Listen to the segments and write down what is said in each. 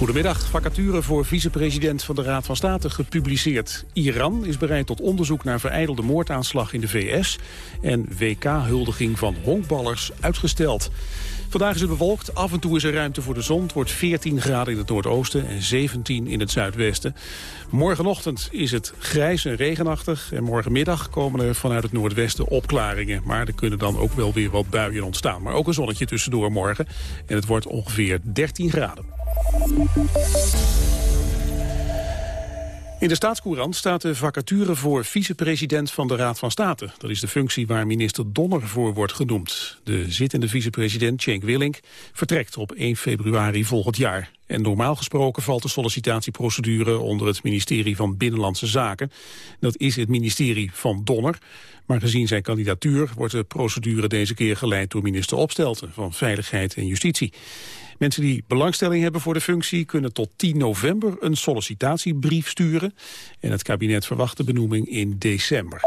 Goedemiddag. Vacature voor vicepresident van de Raad van State gepubliceerd. Iran is bereid tot onderzoek naar vereidelde moordaanslag in de VS... en WK-huldiging van honkballers uitgesteld. Vandaag is het bewolkt, af en toe is er ruimte voor de zon. Het wordt 14 graden in het noordoosten en 17 in het zuidwesten. Morgenochtend is het grijs en regenachtig. En morgenmiddag komen er vanuit het noordwesten opklaringen. Maar er kunnen dan ook wel weer wat buien ontstaan. Maar ook een zonnetje tussendoor morgen. En het wordt ongeveer 13 graden. In de staatscourant staat de vacature voor vicepresident van de Raad van State. Dat is de functie waar minister Donner voor wordt genoemd. De zittende vicepresident, Cenk Willink, vertrekt op 1 februari volgend jaar. En normaal gesproken valt de sollicitatieprocedure onder het ministerie van Binnenlandse Zaken. Dat is het ministerie van Donner. Maar gezien zijn kandidatuur wordt de procedure deze keer geleid door minister Opstelten van Veiligheid en Justitie. Mensen die belangstelling hebben voor de functie kunnen tot 10 november een sollicitatiebrief sturen. En het kabinet verwacht de benoeming in december.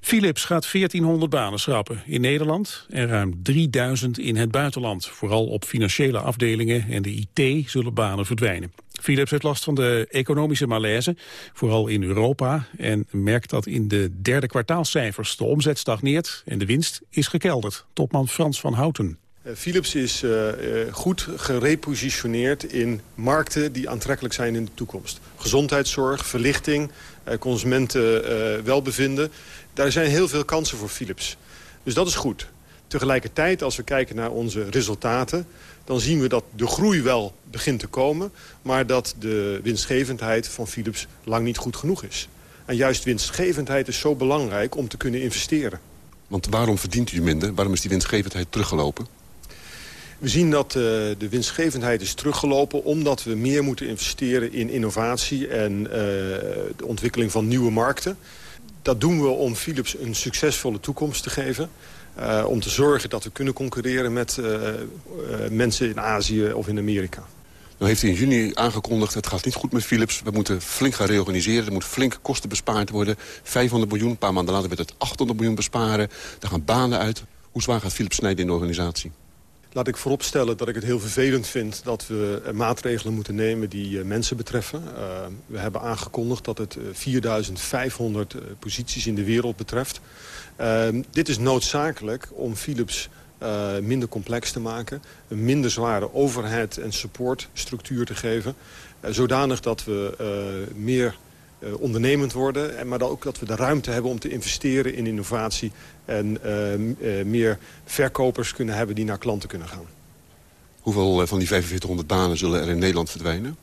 Philips gaat 1400 banen schrappen in Nederland en ruim 3000 in het buitenland. Vooral op financiële afdelingen en de IT zullen banen verdwijnen. Philips heeft last van de economische malaise, vooral in Europa... en merkt dat in de derde kwartaalcijfers de omzet stagneert... en de winst is gekelderd. Topman Frans van Houten. Eh, Philips is uh, goed gerepositioneerd in markten die aantrekkelijk zijn in de toekomst. Gezondheidszorg, verlichting, uh, consumentenwelbevinden. Daar zijn heel veel kansen voor Philips. Dus dat is goed. Tegelijkertijd, als we kijken naar onze resultaten... dan zien we dat de groei wel begint te komen... maar dat de winstgevendheid van Philips lang niet goed genoeg is. En juist winstgevendheid is zo belangrijk om te kunnen investeren. Want waarom verdient u minder? Waarom is die winstgevendheid teruggelopen? We zien dat uh, de winstgevendheid is teruggelopen... omdat we meer moeten investeren in innovatie en uh, de ontwikkeling van nieuwe markten. Dat doen we om Philips een succesvolle toekomst te geven. Uh, om te zorgen dat we kunnen concurreren met mensen in Azië of in Amerika. Nou heeft hij in juni aangekondigd, het gaat niet goed met Philips. We moeten flink gaan reorganiseren. Er moet flink kosten bespaard worden. 500 miljoen, een paar maanden later werd het 800 miljoen besparen. Er gaan banen uit. Hoe zwaar gaat Philips snijden in de organisatie? Laat ik vooropstellen dat ik het heel vervelend vind dat we maatregelen moeten nemen die uh, mensen betreffen. Uh, we hebben aangekondigd dat het uh, 4500 posities in de wereld betreft. dit is noodzakelijk om Philips minder complex te maken. Een minder zware overhead- en supportstructuur te geven. zodanig dat we meer ondernemend worden. En, maar dan ook dat we de ruimte hebben om te investeren in innovatie. En uh, uh, meer verkopers kunnen hebben die naar klanten kunnen gaan. Hoeveel van die 4500 banen zullen er in Nederland verdwijnen?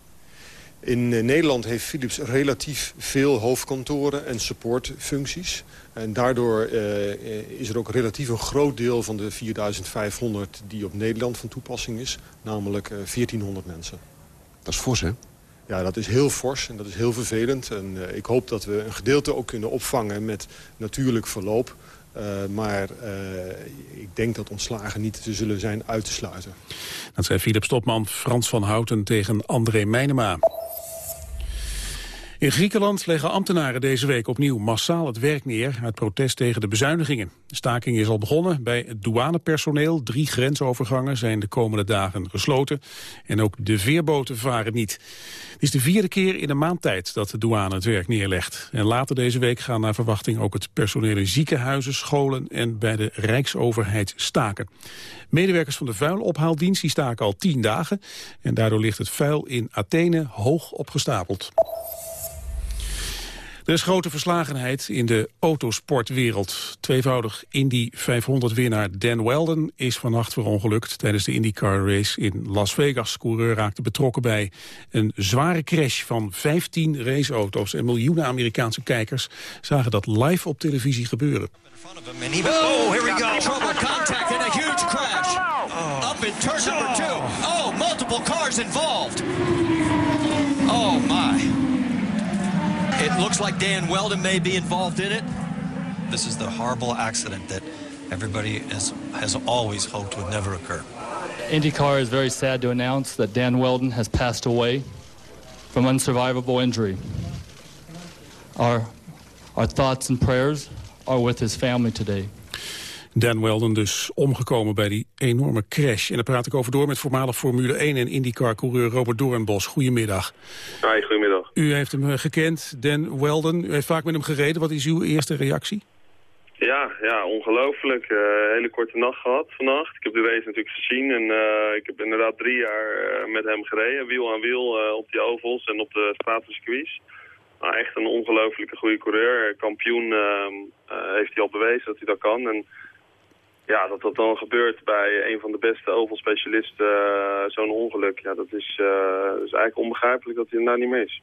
In Nederland heeft Philips relatief veel hoofdkantoren en supportfuncties. En daardoor is er ook relatief een groot deel van de 4500 die op Nederland van toepassing is. Namelijk 1400 mensen. Dat is fors, hè? Ja, dat is heel fors en dat is heel vervelend. En uh, ik hoop dat we een gedeelte ook kunnen opvangen met natuurlijk verloop. Uh, maar uh, ik denk dat ontslagen niet te zullen zijn uit te sluiten. Dat zei Philips Topman Frans van Houten tegen André Meijnema. In Griekenland leggen ambtenaren deze week opnieuw massaal het werk neer... uit protest tegen de bezuinigingen. De staking is al begonnen bij het douanepersoneel. Drie grensovergangen zijn de komende dagen gesloten. En ook de veerboten varen niet. Het is de vierde keer in een maand tijd dat de douane het werk neerlegt. En later deze week gaan naar verwachting ook het personeel in ziekenhuizen, scholen... en bij de Rijksoverheid staken. Medewerkers van de vuilophaaldienst die staken al tien dagen. En daardoor ligt het vuil in Athene hoog opgestapeld. Er is grote verslagenheid in de autosportwereld. Tweevoudig Indy 500-winnaar Dan Weldon is vannacht verongelukt... tijdens de IndyCar race in Las Vegas. Coureur raakte betrokken bij een zware crash van 15 raceauto's... en miljoenen Amerikaanse kijkers zagen dat live op televisie gebeuren. Oh, here we go. Trouble contact and a huge crash. Up in turn number two. Oh, multiple cars involved. Looks like Dan Weldon may be involved in it. This is the horrible accident that everybody has, has always hoped would never occur. IndyCar is very sad to announce that Dan Weldon has passed away from unsurvivable injury. Our, our thoughts and prayers are with his family today. Dan Weldon dus omgekomen bij die enorme crash. En daar praat ik over door met voormalig Formule 1 en IndyCar-coureur Robert Doornbos. Goedemiddag. Hi, goedemiddag. U heeft hem eh, gekend, Dan Weldon. U heeft vaak met hem gereden. Wat is uw eerste reactie? Ja, ja ongelooflijk. Uh, hele korte nacht gehad vannacht. Ik heb de race natuurlijk gezien en uh, ik heb inderdaad drie jaar uh, met hem gereden. Wiel aan wiel op die ovals en op de stratencircuits. Maar echt een ongelooflijke goede coureur. Kampioen ehm, heeft hij al bewezen dat hij dat kan. En ja, dat dat dan gebeurt bij een van de beste ovalspecialisten, zo'n ongeluk. Ja, dat is, is eigenlijk onbegrijpelijk dat hij er nou niet mee is.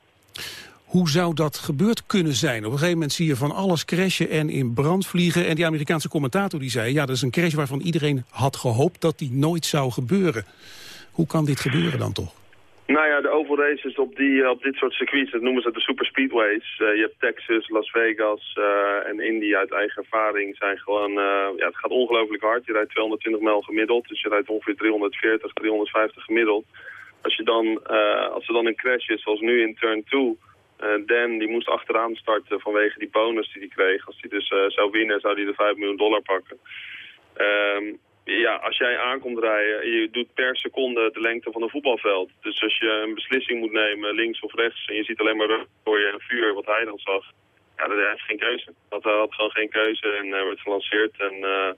Hoe zou dat gebeurd kunnen zijn? Op een gegeven moment zie je van alles crashen en in brand vliegen. En die Amerikaanse commentator die zei... ja, dat is een crash waarvan iedereen had gehoopt dat die nooit zou gebeuren. Hoe kan dit gebeuren dan toch? Nou ja, de oval races op, die, op dit soort circuits, dat noemen ze de super speedways. Uh, je hebt Texas, Las Vegas uh, en Indy uit eigen ervaring zijn gewoon... Uh, ja, het gaat ongelooflijk hard. Je rijdt 220 mijl gemiddeld, dus je rijdt ongeveer 340, 350 gemiddeld. Als, je dan, als er dan een crash is, zoals nu in turn 2... Uh, Dan die moest achteraan starten vanwege die bonus die hij kreeg. Als hij dus zou winnen, zou hij de 5 miljoen dollar pakken. Um, ja, als jij aankomt rijden, je doet per seconde de lengte van een voetbalveld. Dus als je een beslissing moet nemen, links of rechts, en je ziet alleen maar voor je vuur, wat hij dan zag, ja, dat heeft geen keuze. Dat had gewoon geen keuze en uh, werd gelanceerd en uh,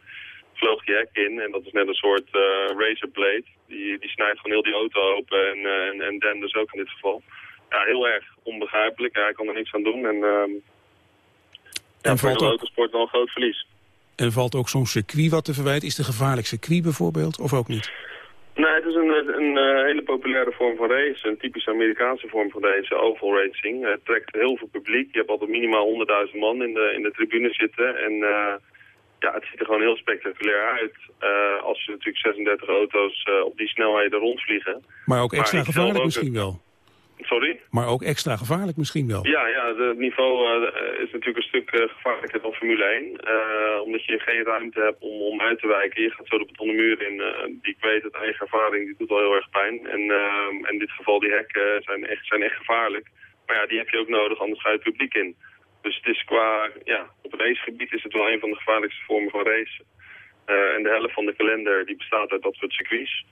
vloog die hek in. En dat is net een soort uh, razorblade. Die, die snijdt gewoon heel die auto open en, en, en Dan dus ook in dit geval ja, heel erg onbegrijpelijk. hij kon er niks aan doen. En, uh, en ja, valt de autosport wel een groot verlies. En valt ook zo'n circuit wat te verwijten? Is het een gevaarlijk circuit bijvoorbeeld, of ook niet? Nee, het is een, een, een uh, hele populaire vorm van race. Een typisch Amerikaanse vorm van race, oval racing. Het trekt heel veel publiek. Je hebt altijd minimaal 100.000 man in de, in de tribune zitten. En uh, ja, het ziet er gewoon heel spectaculair uit. Uh, als je natuurlijk 36 auto's op die snelheden rondvliegen. Maar ook extra maar gevaarlijk misschien wel. Sorry? Maar ook extra gevaarlijk misschien wel. Ja, ja het niveau uh, is natuurlijk een stuk uh, gevaarlijker dan Formule 1. Uh, omdat je geen ruimte hebt om, om uit te wijken. Je gaat zo de betonnen muur in. die ik weet uit eigen ervaring, die doet al heel erg pijn. En in dit geval die hekken zijn echt, zijn echt gevaarlijk. Maar ja, die heb je ook nodig, anders ga je het publiek in. Dus het is qua, ja, op het racegebied is het wel een van de gevaarlijkste vormen van race. en de helft van de kalender die bestaat uit dat soort circuits.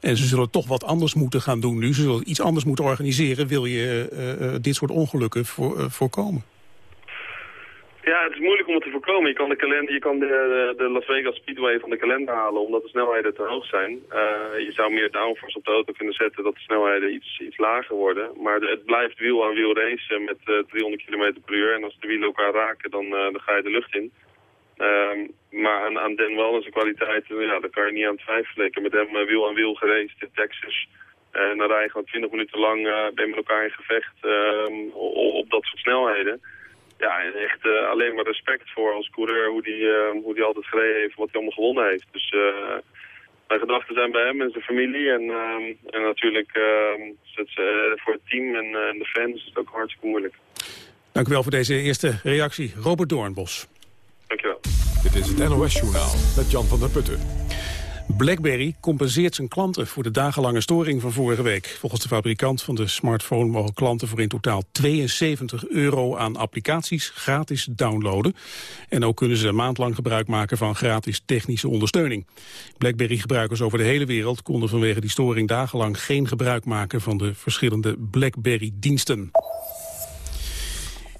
En ze zullen toch wat anders moeten gaan doen nu. Ze zullen iets anders moeten organiseren. Wil je uh, dit soort ongelukken uh, voorkomen? Ja, het is moeilijk om het te voorkomen. Je kan de, kalender, je kan de, de Las Vegas Speedway van de kalender halen omdat de snelheden te hoog zijn. Je zou meer downforce op de auto kunnen zetten dat de snelheden iets, iets lager worden. Maar het blijft wiel aan wiel racen met 300 km per uur. En als de wielen elkaar raken, dan, dan ga je de lucht in. Um, maar aan, aan Den Wellens zijn kwaliteit, ja, daar kan je niet aan twijfelen. Ik heb met hem uh, wiel aan wiel gereisd in Texas. En dan rij je gewoon 20 minuten lang ben met elkaar in gevecht uh, op, dat soort snelheden. Ja, echt alleen maar respect voor als coureur hoe die, hoe die altijd gereden heeft, wat hij allemaal gewonnen heeft. Dus mijn gedachten zijn bij hem en zijn familie. En, ehm, en natuurlijk ehm, voor het team en de fans is het ook hartstikke moeilijk. Dank u wel voor deze eerste reactie. Robert Doornbos. Dankjewel. Dit is het NOS-journaal met Jan van der Putten. BlackBerry compenseert zijn klanten voor de dagenlange storing van vorige week. Volgens de fabrikant van de smartphone mogen klanten voor in totaal 72 euro aan applicaties gratis downloaden. En ook kunnen ze een maand lang gebruik maken van gratis technische ondersteuning. BlackBerry-gebruikers over de hele wereld konden vanwege die storing dagenlang geen gebruik maken van de verschillende BlackBerry-diensten.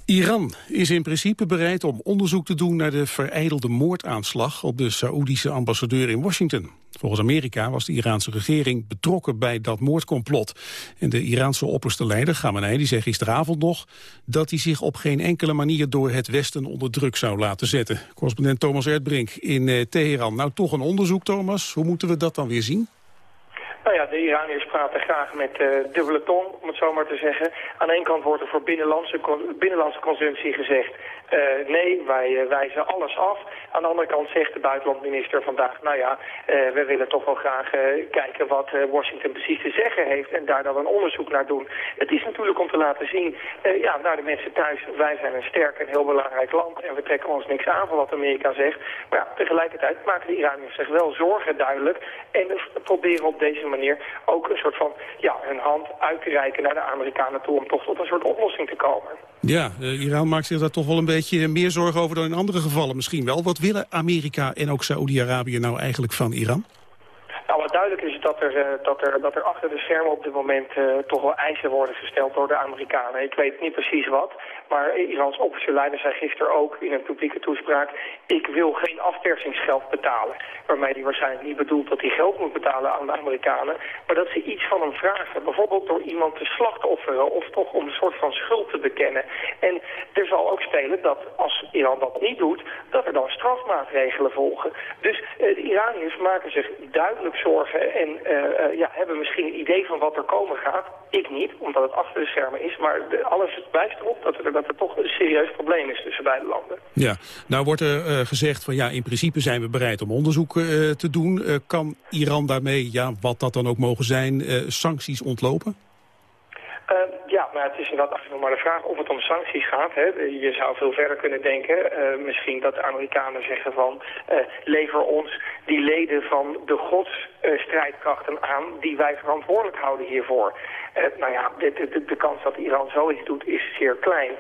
Iran is in principe bereid om onderzoek te doen naar de vereidelde moordaanslag op de Saoedische ambassadeur in Washington. Volgens Amerika was de Iraanse regering betrokken bij dat moordcomplot. En de Iraanse opperste leider Khamenei die zei gisteravond nog dat hij zich op geen enkele manier door het Westen onder druk zou laten zetten. Correspondent Thomas Erdbrink in eh, Teheran. Nou toch een onderzoek Thomas, hoe moeten we dat dan weer zien? Nou ja, de Iraniërs praten graag met uh, dubbele tong, om het zo maar te zeggen. Aan de ene kant wordt er voor binnenlandse, binnenlandse consumptie gezegd... Uh, nee, wij uh, wijzen alles af. Aan de andere kant zegt de buitenlandminister vandaag... nou ja, we willen toch wel graag kijken wat Washington precies te zeggen heeft... en daar dan een onderzoek naar doen. Het is natuurlijk om te laten zien ja, naar de mensen thuis... wij zijn een sterk en heel belangrijk land... en we trekken ons niks aan van wat Amerika zegt. Maar ja, tegelijkertijd maken de Iraniërs zich wel zorgen duidelijk... en proberen op deze manier ook een soort van ja, hun hand uit te reiken naar de Amerikanen toe... om toch tot een soort oplossing te komen. Ja, Iran maakt zich daar toch wel een beetje beetje meer zorgen over dan in andere gevallen misschien wel. Wat willen Amerika en ook Saoedi-Arabië nou eigenlijk van Iran? Nou, wat duidelijk is dat er, uh, dat, er, dat er achter de schermen op dit moment uh, toch wel eisen worden gesteld door de Amerikanen. Ik weet niet precies wat. Maar Irans officiële leider zei gisteren ook in een publieke toespraak... ik wil geen afpersingsgeld betalen. Waarmee hij waarschijnlijk niet bedoelt dat hij geld moet betalen aan de Amerikanen... maar dat ze iets van hem vragen. Bijvoorbeeld door iemand te slachtofferen of toch om een soort van schuld te bekennen. En er zal ook spelen dat als Iran dat niet doet... dat er dan strafmaatregelen volgen. Dus uh, de Iraniërs maken zich duidelijk zorgen... en uh, uh, ja, hebben misschien een idee van wat er komen gaat. Ik niet, omdat het achter de schermen is. Maar alles wijst erop dat er dat er toch een serieus probleem is tussen beide landen. Ja, nou wordt er uh, gezegd van ja, in principe zijn we bereid om onderzoek uh, te doen. Uh, kan Iran daarmee, ja, wat dat dan ook mogen zijn, sancties ontlopen? ja, maar het is inderdaad nog maar de vraag of het om sancties gaat. Hè. Je zou veel verder kunnen denken. misschien dat de Amerikanen zeggen van lever ons die leden van de godsstrijdkrachten aan die wij verantwoordelijk houden hiervoor. Uh, nou ja, de, de, kans dat Iran zoiets doet is zeer klein.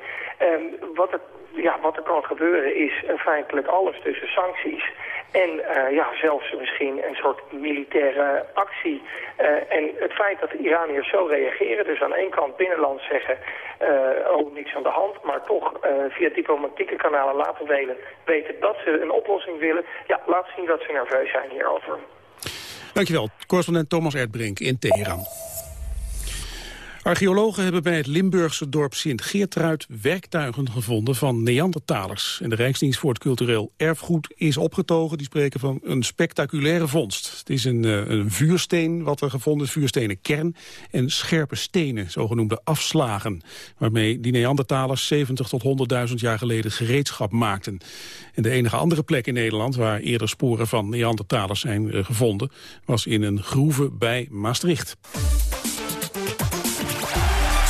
Um, wat, het, ja, wat er kan gebeuren is uh, feitelijk alles tussen sancties en uh, ja, zelfs misschien een soort militaire actie. en het feit dat de Iraniërs zo reageren, dus aan één kant binnenland zeggen, oh niks aan de hand, maar toch via diplomatieke kanalen laten weten, weten dat ze een oplossing willen, ja, laat zien dat ze nerveus zijn hierover. Dankjewel, correspondent Thomas Erdbrink in Teheran. Archeologen hebben bij het Limburgse dorp Sint-Geertruid werktuigen gevonden van Neandertalers. En de Rijksdienst voor het Cultureel Erfgoed is opgetogen. Die spreken van een spectaculaire vondst. Het is een, uh, een vuursteen wat er gevonden is, vuurstenen kern en scherpe stenen, zogenoemde afslagen. Waarmee die Neandertalers 70 tot 100.000 jaar geleden gereedschap maakten. En de enige andere plek in Nederland waar eerder sporen van Neandertalers zijn uh, gevonden, was in een groeve bij Maastricht.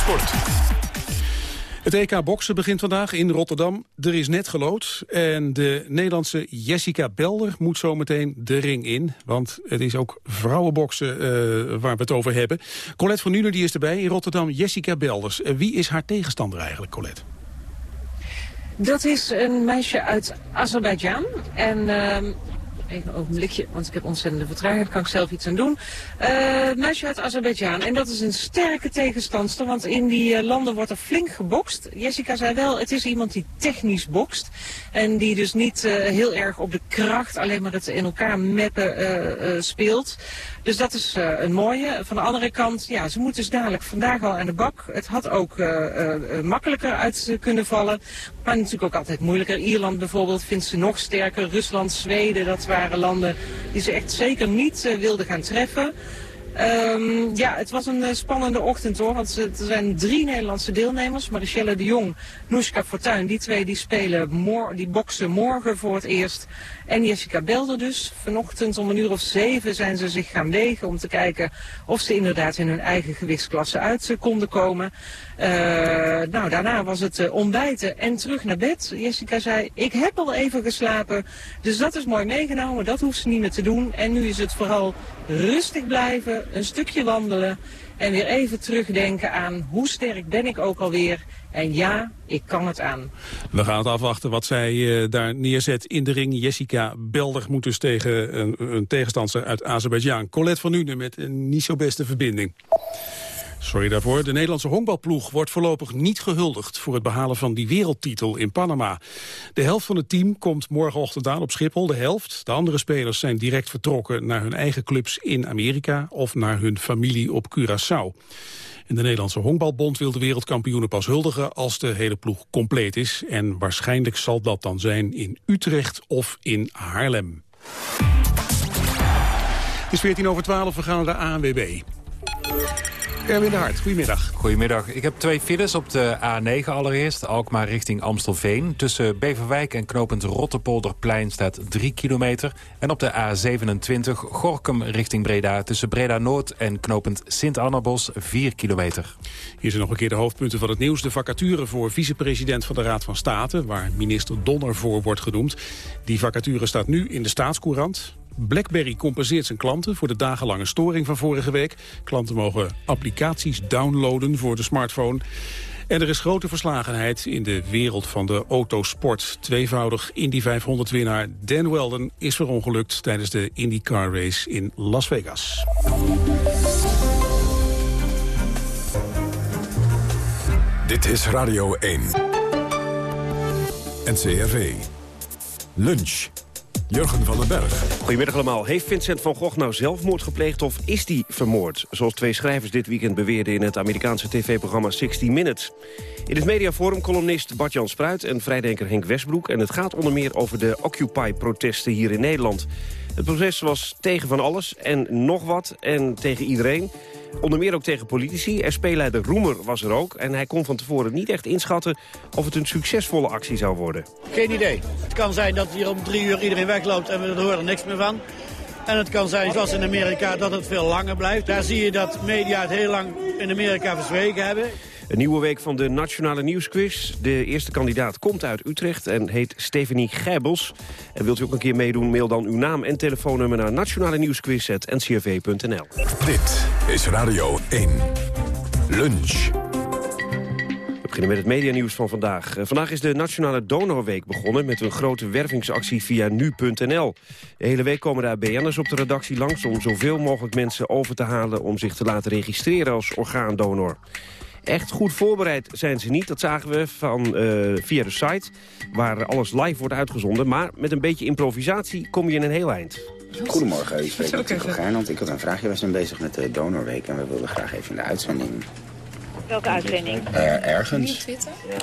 Sport. Het EK boksen begint vandaag in Rotterdam. Er is net gelood en de Nederlandse Jessica Belder moet zometeen de ring in. Want het is ook vrouwenboksen uh, waar we het over hebben. Colette van Nuenen die is erbij in Rotterdam. Jessica Belders. Uh, wie is haar tegenstander eigenlijk, Colette? Dat is een meisje uit Azerbeidzjan. En uh, Even een ogenblikje, want ik heb ontzettende vertraging. Daar kan ik zelf iets aan doen. Uh, meisje uit Azerbeidzjan. En dat is een sterke tegenstandster, want in die uh, landen wordt er flink gebokst. Jessica zei wel, het is iemand die technisch bokst. En die dus niet uh, heel erg op de kracht, alleen maar het in elkaar meppen speelt. Dus dat is een mooie. Van de andere kant, ja, ze moet dus dadelijk vandaag al aan de bak. Het had ook makkelijker uit kunnen vallen. Maar natuurlijk ook altijd moeilijker. Ierland bijvoorbeeld vindt ze nog sterker. Rusland, Zweden, dat waren landen die ze echt zeker niet wilden gaan treffen. Um, ja, het was een uh, spannende ochtend hoor, want er zijn drie Nederlandse deelnemers. Marichelle de Jong, Noeska Fortuyn, die twee die spelen, die boksen morgen voor het eerst. En Jessica Belder dus. Vanochtend om een uur of zeven zijn ze zich gaan wegen om te kijken of ze inderdaad in hun eigen gewichtsklasse uit konden komen. Uh, nou, daarna was het uh, ontbijten en terug naar bed. Jessica zei, ik heb al even geslapen, dus dat is mooi meegenomen. Dat hoeft ze niet meer te doen. En nu is het vooral rustig blijven, een stukje wandelen en weer even terugdenken aan hoe sterk ben ik ook alweer. En ja, ik kan het aan. We gaan het afwachten wat zij uh, daar neerzet in de ring. Jessica Belder moet dus tegen een, een tegenstander uit Azerbeidzjan. Colette van Nuenen met een niet zo beste verbinding. Sorry daarvoor. De Nederlandse honkbalploeg wordt voorlopig niet gehuldigd... voor het behalen van die wereldtitel in Panama. De helft van het team komt morgenochtend aan op Schiphol. De helft. De andere spelers zijn direct vertrokken naar hun eigen clubs in Amerika... of naar hun familie op Curaçao. En de Nederlandse Honkbalbond wil de wereldkampioenen pas huldigen als de hele ploeg compleet is. En waarschijnlijk zal dat dan zijn in Utrecht of in Haarlem. Het is 14 over 12, we gaan naar de ANWB. Erwin de Hart, goedemiddag. Goedemiddag. Ik heb twee files op de A9 allereerst. Alkmaar richting Amstelveen. Tussen Beverwijk en knooppunt Rottepolderplein staat 3 kilometer. En op de A27 Gorkum richting Breda. Tussen Breda Noord en knooppunt Sint-Annabos 4 kilometer. Hier zijn nog een keer de hoofdpunten van het nieuws. De vacature voor vicepresident van de Raad van State... waar minister Donner voor wordt genoemd. Die vacature staat nu in de staatscourant. BlackBerry compenseert zijn klanten voor de dagenlange storing van vorige week. Klanten mogen applicaties downloaden voor de smartphone. En er is grote verslagenheid in de wereld van de autosport. Tweevoudig Indy 500-winnaar Dan Weldon is verongelukt... tijdens de IndyCar race in Las Vegas. Dit is Radio 1. NCRV. Lunch. Jurgen van den Berg. Goedemiddag allemaal. Heeft Vincent van Gogh nou zelfmoord gepleegd of is hij vermoord? Zoals twee schrijvers dit weekend beweerden in het Amerikaanse tv-programma 60 Minutes. In het mediaforum columnist Bart-Jan Spruit en vrijdenker Henk Westbroek. En het gaat onder meer over de Occupy-protesten hier in Nederland. Het proces was tegen van alles en nog wat en tegen iedereen. Onder meer ook tegen politici. SP-leider Roemer was er ook. En hij kon van tevoren niet echt inschatten of het een succesvolle actie zou worden. Geen idee. Het kan zijn dat hier om drie uur iedereen wegloopt en we horen er niks meer van. En het kan zijn, zoals in Amerika, dat het veel langer blijft. Daar zie je dat media het heel lang in Amerika verzwegen hebben. Een nieuwe week van de Nationale Nieuwsquiz. De eerste kandidaat komt uit Utrecht en heet Stephanie Gijbels. En wilt u ook een keer meedoen, mail dan uw naam en telefoonnummer... naar nationale nieuwsquiz.ncrv.nl. Dit is Radio 1. Lunch. We beginnen met het medianieuws van vandaag. Eh, vandaag is de Nationale Donorweek begonnen... met een grote wervingsactie via nu.nl. De hele week komen daar BN'ers op de redactie langs... om zoveel mogelijk mensen over te halen... om zich te laten registreren als orgaandonor. Echt goed voorbereid zijn ze niet. Dat zagen we van, eh, via de site, waar alles live wordt uitgezonden. Maar met een beetje improvisatie kom je in een heel eind. Goedemorgen, ik spreek met Tico Gernand. Ik had een vraagje. We zijn bezig met de Donorweek en we wilden graag even in de uitzending. Welke uitzending? Er, ergens.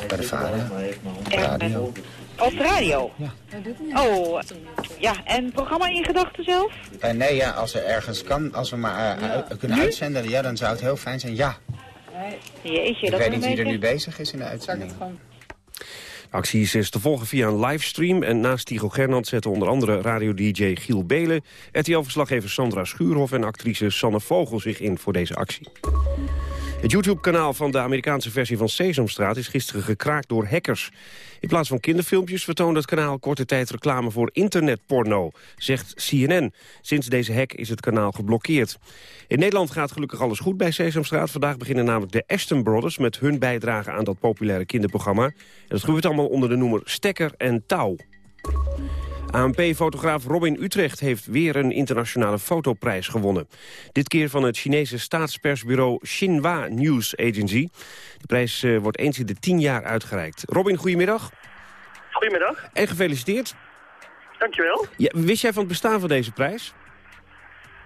Bij de vader. Radio. Op de radio? Ja. Oh, ja. En programma in gedachten zelf? Uh, nee, ja, als er ergens kan, als we maar uh, kunnen uitzenden, ja, dan zou het heel fijn zijn. Ja. Jeetje, ik weet niet wie er nu bezig is in de uitzending. De actie is dus te volgen via een livestream. En naast Tigo Gernand zetten onder andere radio-dj Giel Belen... RTL-verslaggever Sandra Schuurhoff en actrice Sanne Vogel zich in voor deze actie. Het YouTube-kanaal van de Amerikaanse versie van Sesamstraat is gisteren gekraakt door hackers. In plaats van kinderfilmpjes vertoonde het kanaal korte tijd reclame voor internetporno, zegt CNN. Sinds deze hack is het kanaal geblokkeerd. In Nederland gaat gelukkig alles goed bij Sesamstraat. Vandaag beginnen namelijk de Ashton Brothers met hun bijdrage aan dat populaire kinderprogramma. En dat gebeurt allemaal onder de noemer Stekker en Touw. ANP-fotograaf Robin Utrecht heeft weer een internationale fotoprijs gewonnen. Dit keer van het Chinese staatspersbureau Xinhua News Agency. De prijs eh, wordt eens in de tien jaar uitgereikt. Robin, goedemiddag. Goedemiddag, En gefeliciteerd. dankjewel. Ja, wist jij van het bestaan van deze prijs?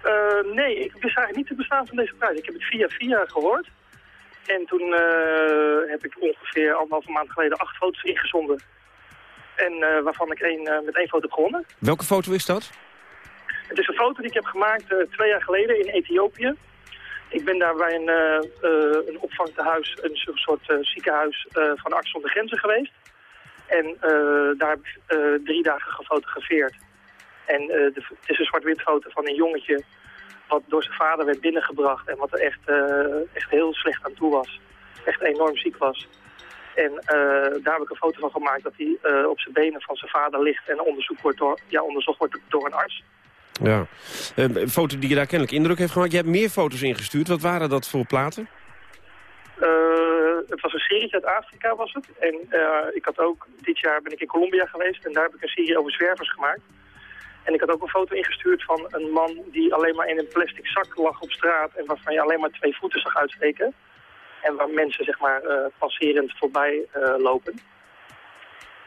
Eh, nee, ik wist eigenlijk niet het bestaan van deze prijs. Ik heb het via via gehoord. En toen eh, heb ik ongeveer anderhalve maand geleden acht foto's ingezonden. En eh, waarvan ik één, eh, met één foto heb gewonnen. Welke foto is dat? Het is een foto die ik heb gemaakt eh, twee jaar geleden in Ethiopië. Ik ben daar bij een, een opvangtehuis, een so- soort ziekenhuis van Arts zonder Grenzen geweest. En daar heb ik drie dagen gefotografeerd. En de, het is een zwart-wit foto van een jongetje wat door zijn vader werd binnengebracht en wat er echt, echt heel slecht aan toe was. Echt enorm ziek was. En eh, daar heb ik een foto van gemaakt dat hij eh, op zijn benen van zijn vader ligt en onderzoek wordt door, ja, onderzocht wordt door een arts. Ja. Een foto die je daar kennelijk indruk heeft gemaakt. Je hebt meer foto's ingestuurd. Wat waren dat voor platen? Eh, het was een serie uit Afrika was het. En ik had ook, dit jaar ben ik in Colombia geweest en daar heb ik een serie over zwervers gemaakt. En ik had ook een foto ingestuurd van een man die alleen maar in een plastic zak lag op straat en waarvan je alleen maar twee voeten zag uitsteken. En waar mensen zeg maar eh, passerend voorbij eh, lopen.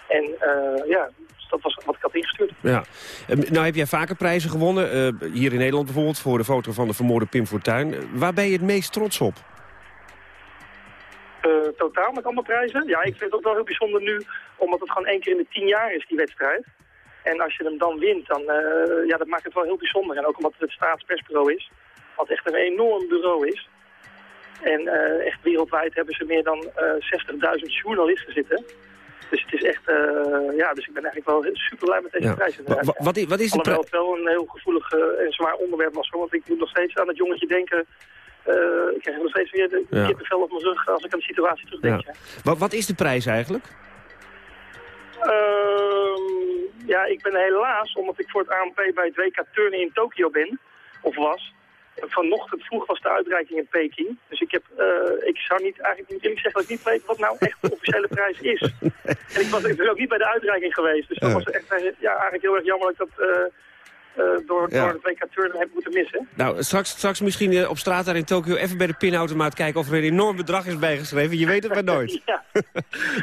En eh, ja, dus dat was wat ik had ingestuurd. Ja. Eh, Nou heb jij vaker prijzen gewonnen. hier in Nederland bijvoorbeeld voor de foto van de vermoorde Pim Fortuyn. Waar ben je het meest trots op? Totaal met allemaal prijzen. Ja, ik vind het ook wel heel bijzonder nu, omdat het gewoon één keer in de tien jaar is, die wedstrijd. En als je hem dan wint, dan ja, dat maakt het wel heel bijzonder. En ook omdat het het staatspersbureau is, wat echt een enorm bureau is. En eh, echt wereldwijd hebben ze meer dan eh 60.000 journalisten zitten. Dus het is echt, eh, ja, dus ik ben eigenlijk wel super blij met deze Ja. prijs. Wa- inderdaad. wa- wat i- wat is de Alhoewel pri- het wel een heel gevoelig eh, en zwaar onderwerp was. hoor, Want ik moet nog steeds aan het jongetje denken. Eh, ik krijg nog steeds weer de Ja. kippenvel op mijn rug als ik aan de situatie terugdenk. Ja. Wat, wat is de prijs eigenlijk? Ehm, ja, ik ben helaas, omdat ik voor het ANP bij het WK turnen in Tokio ben, of was, vanochtend vroeg was de uitreiking in Peking. Dus ik, heb, uh, ik zou niet, eigenlijk niet eerlijk zeggen dat ik niet weet wat nou echt de officiële prijs is. En ik was ik ben ook niet bij de uitreiking geweest. Dus dat was echt ja, eigenlijk heel erg jammer dat ik dat... Uh, uh, door, ja. door het WK Turnen heb moeten missen. Nou, straks, straks misschien op straat daar in Tokio even bij de pinautomaat kijken of er een enorm bedrag is bijgeschreven. Je weet het maar nooit. ja.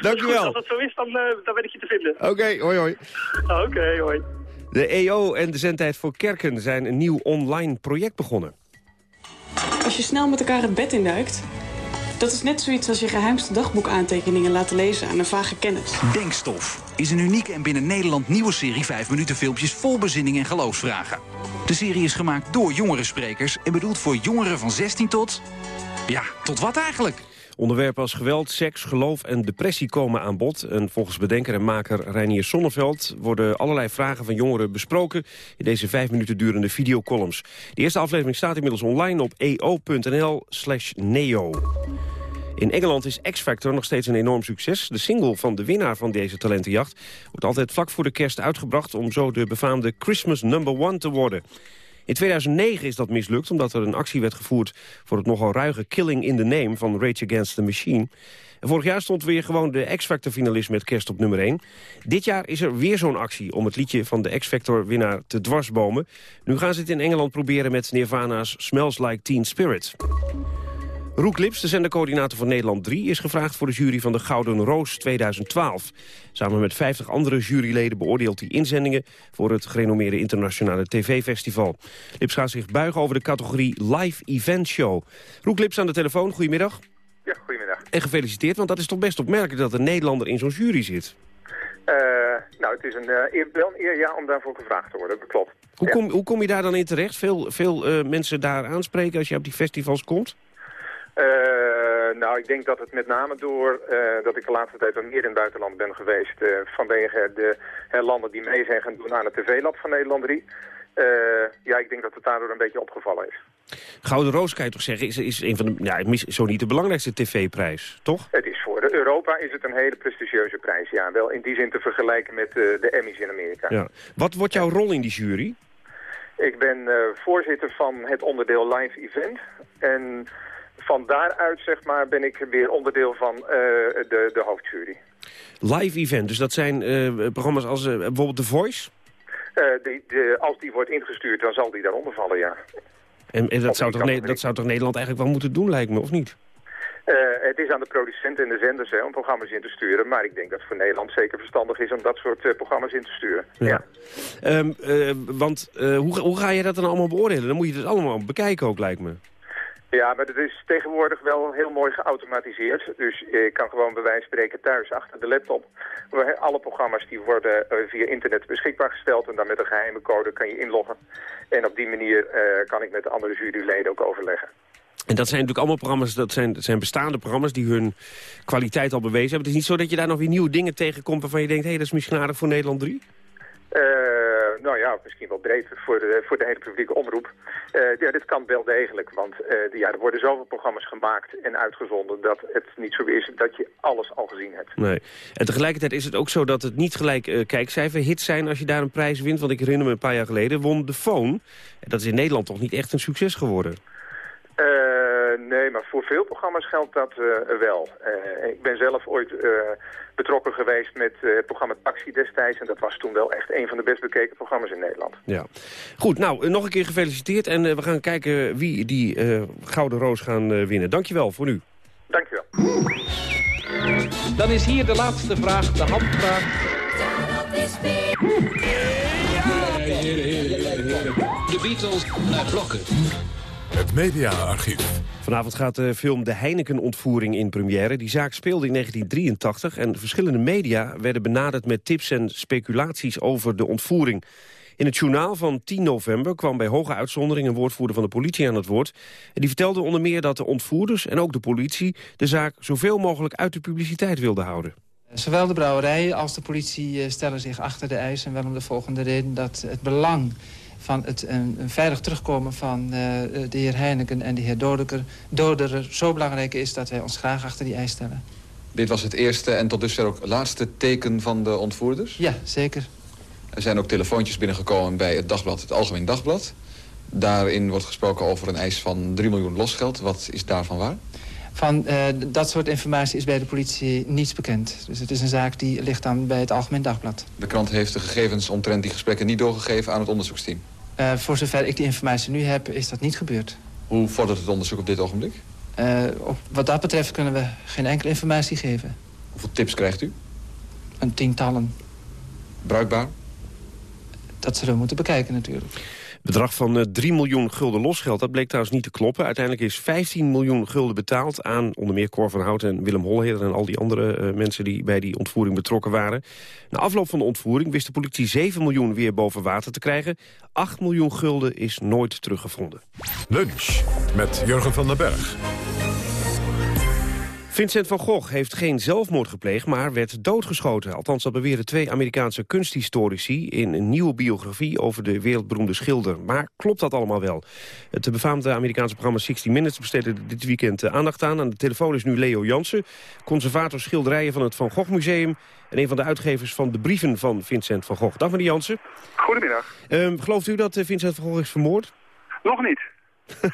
Dankjewel. Als dat zo is, dan, dan weet ik je te vinden. Oké, okay, hoi hoi. Oké, okay, hoi. De EO en de zendtijd voor kerken zijn een nieuw online project begonnen. Als je snel met elkaar het bed induikt... dat is net zoiets als je geheimste dagboekaantekeningen laten lezen aan een vage kennis. Denkstof is een unieke en binnen Nederland nieuwe serie 5 minuten filmpjes vol bezinning en geloofsvragen. De serie is gemaakt door jongere sprekers en bedoeld voor jongeren van 16 tot... Ja, tot wat eigenlijk? Onderwerpen als geweld, seks, geloof en depressie komen aan bod. En volgens bedenker en maker Reinier Sonneveld... worden allerlei vragen van jongeren besproken... in deze vijf minuten durende videocolumns. De eerste aflevering staat inmiddels online op eo.nl slash neo. In Engeland is X-Factor nog steeds een enorm succes. De single van de winnaar van deze talentenjacht... wordt altijd vlak voor de kerst uitgebracht... om zo de befaamde Christmas number one te worden. In 2009 is dat mislukt omdat er een actie werd gevoerd... voor het nogal ruige Killing in the Name van Rage Against the Machine. En vorig jaar stond weer gewoon de X-Factor-finalist met kerst op nummer 1. Dit jaar is er weer zo'n actie om het liedje van de X-Factor-winnaar te dwarsbomen. Nu gaan ze het in Engeland proberen met Nirvana's Smells Like Teen Spirit. Roek Lips, de zendercoördinator van Nederland 3... is gevraagd voor de jury van de Gouden Roos 2012. Samen met 50 andere juryleden beoordeelt hij inzendingen... voor het gerenommeerde internationale tv-festival. Lips gaat zich buigen over de categorie Live Event Show. Roek Lips aan de telefoon, goedemiddag. Ja, goedemiddag. En gefeliciteerd, want dat is toch best opmerkelijk dat een Nederlander in zo'n jury zit. Uh, nou, het is een, uh, eer, wel een eer ja, om daarvoor gevraagd te worden, dat klopt. Hoe, ja. kom, hoe kom je daar dan in terecht? Veel, veel uh, mensen daar aanspreken als je op die festivals komt? Uh, nou, ik denk dat het met name door uh, dat ik de laatste tijd wat meer in het buitenland ben geweest... Uh, vanwege de landen die mee zijn gaan doen aan het tv-lab van Nederland 3... ja, ik denk dat het daardoor een beetje opgevallen is. Gouden Roos, kan je toch zeggen, is, is een van de, ja, zo niet de belangrijkste tv-prijs, toch? Het is voor Europa is het een hele prestigieuze prijs, ja. Wel in die zin te vergelijken met de Emmys in Amerika. Ja. Wat wordt jouw rol in die jury? Ik ben voorzitter van het onderdeel Live Event... en van daaruit zeg maar, ben ik weer onderdeel van uh, de, de hoofdjury. Live event, dus dat zijn uh, programma's als uh, bijvoorbeeld The Voice? Die, de, als die wordt ingestuurd, dan zal die daaronder vallen, ja. En, en dat, zou toch dat zou toch Nederland eigenlijk wel moeten doen, lijkt me, of niet? het is aan de producenten en de zenders hè, om programma's in te sturen. Maar ik denk dat het voor Nederland zeker verstandig is om dat soort programma's in te sturen. Ja. ja. Um, want hoe, hoe ga je dat dan allemaal beoordelen? Dan moet je het allemaal bekijken ook, lijkt me. Ja, maar het is tegenwoordig wel heel mooi geautomatiseerd. Dus ik kan gewoon bij wijze van spreken thuis achter de laptop. Alle programma's die worden via internet beschikbaar gesteld. En dan met een geheime code kan je inloggen. En op die manier uh, kan ik met de andere juryleden ook overleggen. En dat zijn natuurlijk allemaal programma's, dat zijn, dat zijn bestaande programma's die hun kwaliteit al bewezen hebben. Het is niet zo dat je daar nog weer nieuwe dingen tegenkomt waarvan je denkt, hé, hey, dat is misschien aardig voor Nederland 3? Uh, nou ja, misschien wel breed voor de, voor de hele publieke omroep. Uh, ja, dit kan wel degelijk, want uh, ja, er worden zoveel programma's gemaakt en uitgezonden... dat het niet zo is dat je alles al gezien hebt. Nee. En tegelijkertijd is het ook zo dat het niet gelijk uh, kijkcijferhits zijn... als je daar een prijs wint, want ik herinner me een paar jaar geleden... won de Phone. Dat is in Nederland toch niet echt een succes geworden? Nee, maar voor veel programma's geldt dat wel. ik ben zelf ooit betrokken geweest met uh, het programma Taxi destijds. En dat was toen wel echt een van de best bekeken programma's in Nederland. Ja. Goed, nou, nog een keer gefeliciteerd. En uh, we gaan kijken wie die Gouden Roos gaan winnen. Dankjewel voor nu. Dankjewel. Dan is hier de laatste vraag, de handvraag. De Beatles naar blokken. Het mediaarchief. Vanavond gaat de film De Heineken-ontvoering in première. Die zaak speelde in 1983 en verschillende media werden benaderd met tips en speculaties over de ontvoering. In het journaal van 10 november kwam bij hoge uitzondering een woordvoerder van de politie aan het woord. En die vertelde onder meer dat de ontvoerders en ook de politie de zaak zoveel mogelijk uit de publiciteit wilden houden. Zowel de brouwerij als de politie stellen zich achter de eisen. En wel om de volgende reden dat het belang van het een, een veilig terugkomen van uh, de heer Heineken en de heer Dodeker, Doderer zo belangrijk is dat wij ons graag achter die eis stellen. Dit was het eerste en tot dusver ook laatste teken van de ontvoerders? Ja, zeker. Er zijn ook telefoontjes binnengekomen bij het dagblad, het Algemeen Dagblad. Daarin wordt gesproken over een eis van 3 miljoen losgeld. Wat is daarvan waar? Van uh, dat soort informatie is bij de politie niets bekend. Dus het is een zaak die ligt dan bij het Algemeen Dagblad. De krant heeft de gegevens omtrent die gesprekken niet doorgegeven aan het onderzoeksteam? Uh, voor zover ik die informatie nu heb, is dat niet gebeurd. Hoe vordert het onderzoek op dit ogenblik? Uh, op wat dat betreft kunnen we geen enkele informatie geven. Hoeveel tips krijgt u? Een tientallen. Bruikbaar? Dat zullen we moeten bekijken natuurlijk. Bedrag van 3 miljoen gulden losgeld, dat bleek trouwens niet te kloppen. Uiteindelijk is 15 miljoen gulden betaald aan onder meer Cor van Hout en Willem Holleder... en al die andere uh, mensen die bij die ontvoering betrokken waren. Na afloop van de ontvoering wist de politie 7 miljoen weer boven water te krijgen. 8 miljoen gulden is nooit teruggevonden. Lunch met Jurgen van den Berg. Vincent van Gogh heeft geen zelfmoord gepleegd, maar werd doodgeschoten. Althans, dat beweren twee Amerikaanse kunsthistorici... in een nieuwe biografie over de wereldberoemde schilder. Maar klopt dat allemaal wel? Het befaamde Amerikaanse programma 60 Minutes... besteedde dit weekend aandacht aan. Aan de telefoon is nu Leo Jansen, conservator schilderijen van het Van Gogh Museum... en een van de uitgevers van de brieven van Vincent van Gogh. Dag meneer Jansen. Goedemiddag. Um, gelooft u dat Vincent van Gogh is vermoord? Nog niet.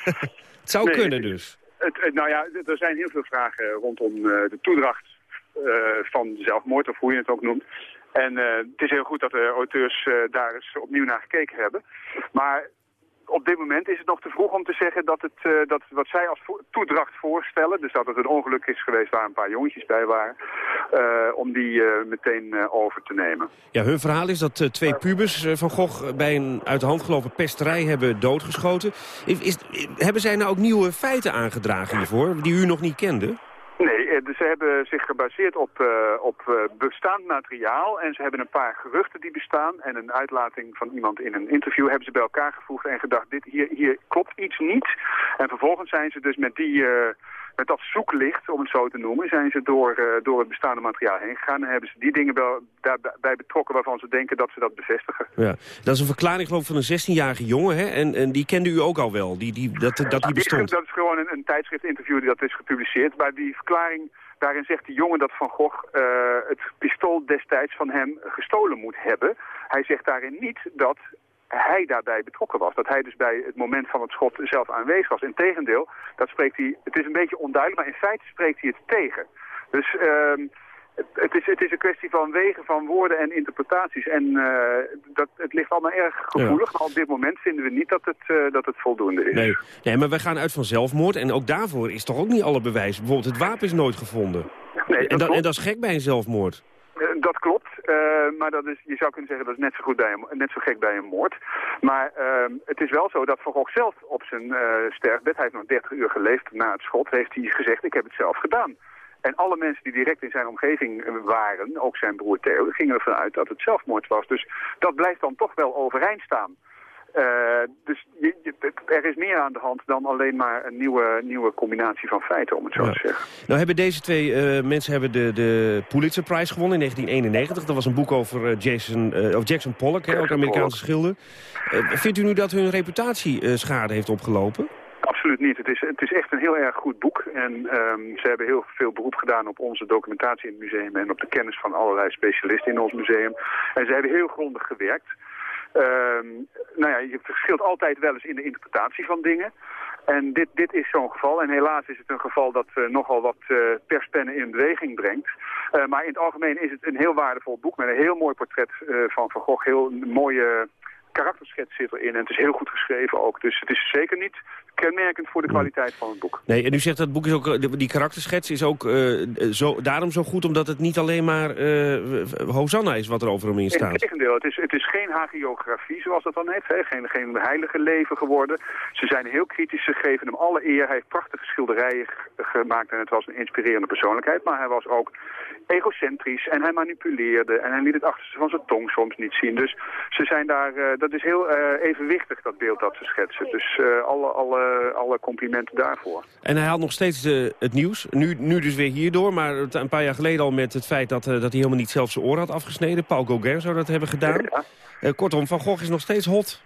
het zou nee, kunnen dus. Het, nou ja, er zijn heel veel vragen rondom uh, de toedracht uh, van zelfmoord, of hoe je het ook noemt. En het is heel goed dat de auteurs daar eens opnieuw naar gekeken hebben. Maar op dit moment is het nog te vroeg om te zeggen dat, het, uh, dat wat zij als toedracht voorstellen... dus dat het een ongeluk is geweest waar een paar jongetjes bij waren... Uh, om die uh, meteen over te nemen. Ja, hun verhaal is dat twee pubers van Gogh... bij een uit de hand gelopen pesterij hebben doodgeschoten. Is, hebben zij nou ook nieuwe feiten aangedragen hiervoor... die u nog niet kende? Nee, dus ze hebben zich gebaseerd op, uh, op uh, bestaand materiaal en ze hebben een paar geruchten die bestaan en een uitlating van iemand in een interview hebben ze bij elkaar gevoegd en gedacht, dit, hier, hier klopt iets niet. En vervolgens zijn ze dus met die... met dat zoeklicht, om het zo te noemen, zijn ze door, uh, door het bestaande materiaal heen gegaan. En hebben ze die dingen bij, daarbij betrokken waarvan ze denken dat ze dat bevestigen. Ja, dat is een verklaring geloof ik van een 16-jarige jongen, hè? En, en die kende u ook al wel, die, die, dat, dat die bestond. Dat is gewoon een, een tijdschriftinterview die dat is gepubliceerd. Maar die verklaring, daarin zegt die jongen dat Van Gogh uh, het pistool destijds van hem gestolen moet hebben. Hij zegt daarin niet dat hij daarbij betrokken was. Dat hij dus bij het moment van het schot zelf aanwezig was. Integendeel, dat spreekt hij, het is een beetje onduidelijk, maar in feite spreekt hij het tegen. Dus uh, het, is, het is een kwestie van wegen van woorden en interpretaties. En uh, dat, het ligt allemaal erg gevoelig. Ja. Maar op dit moment vinden we niet dat het, uh, dat het voldoende is. Nee. nee, maar wij gaan uit van zelfmoord. En ook daarvoor is toch ook niet alle bewijs. Bijvoorbeeld het wapen is nooit gevonden. Nee, dat en, dat, en dat is gek bij een zelfmoord. Uh, dat klopt, uh, maar dat is, je zou kunnen zeggen dat is net zo, goed bij een, net zo gek bij een moord. Maar uh, het is wel zo dat Van Gogh zelf op zijn uh, sterfbed, hij heeft nog 30 uur geleefd na het schot, heeft hij gezegd ik heb het zelf gedaan. En alle mensen die direct in zijn omgeving waren, ook zijn broer Theo, gingen ervan uit dat het zelfmoord was. Dus dat blijft dan toch wel overeind staan. Uh, dus je, je, er is meer aan de hand dan alleen maar een nieuwe, nieuwe combinatie van feiten, om het zo ja. te zeggen. Nou hebben deze twee uh, mensen hebben de, de Pulitzer Prize gewonnen in 1991. Dat was een boek over uh, Jason, of Jackson Pollock, hè, ook Amerikaanse schilder. vindt u nu dat hun reputatie schade heeft opgelopen? Absoluut niet. Het is, het is echt een heel erg goed boek. En um, ze hebben heel veel beroep gedaan op onze documentatie in het museum... en op de kennis van allerlei specialisten in ons museum. En ze hebben heel grondig gewerkt. Um, nou ja, je verschilt altijd wel eens in de interpretatie van dingen. En dit, dit is zo'n geval. En helaas is het een geval dat uh, nogal wat uh, perspennen in beweging brengt. Uh, maar in het algemeen is het een heel waardevol boek... met een heel mooi portret van Van Gogh. Heel mooie karakterschets zit erin. En het is heel goed geschreven ook. Dus het is zeker niet kenmerkend voor de kwaliteit van het boek. Nee, en u zegt dat het boek is ook, die karakterschets is ook uh, zo, daarom zo goed... omdat het niet alleen maar uh, Hosanna is wat er over hem in staat. Integendeel, het is, het is geen hagiografie zoals dat dan heet. Hè? Geen, geen heilige leven geworden. Ze zijn heel kritisch, ze geven hem alle eer. Hij heeft prachtige schilderijen gemaakt en het was een inspirerende persoonlijkheid. Maar hij was ook egocentrisch en hij manipuleerde... en hij liet het achterste van zijn tong soms niet zien. Dus ze zijn daar, uh, dat is heel evenwichtig, dat beeld dat ze schetsen. Dus alle... alle alle complimenten daarvoor. En hij haalt nog steeds uh, het nieuws. Nu, nu dus weer hierdoor, maar een paar jaar geleden al met het feit dat, uh, dat hij helemaal niet zelf zijn oor had afgesneden. Paul Gauguin zou dat hebben gedaan. Ja. Kortom, Van Gogh is nog steeds hot.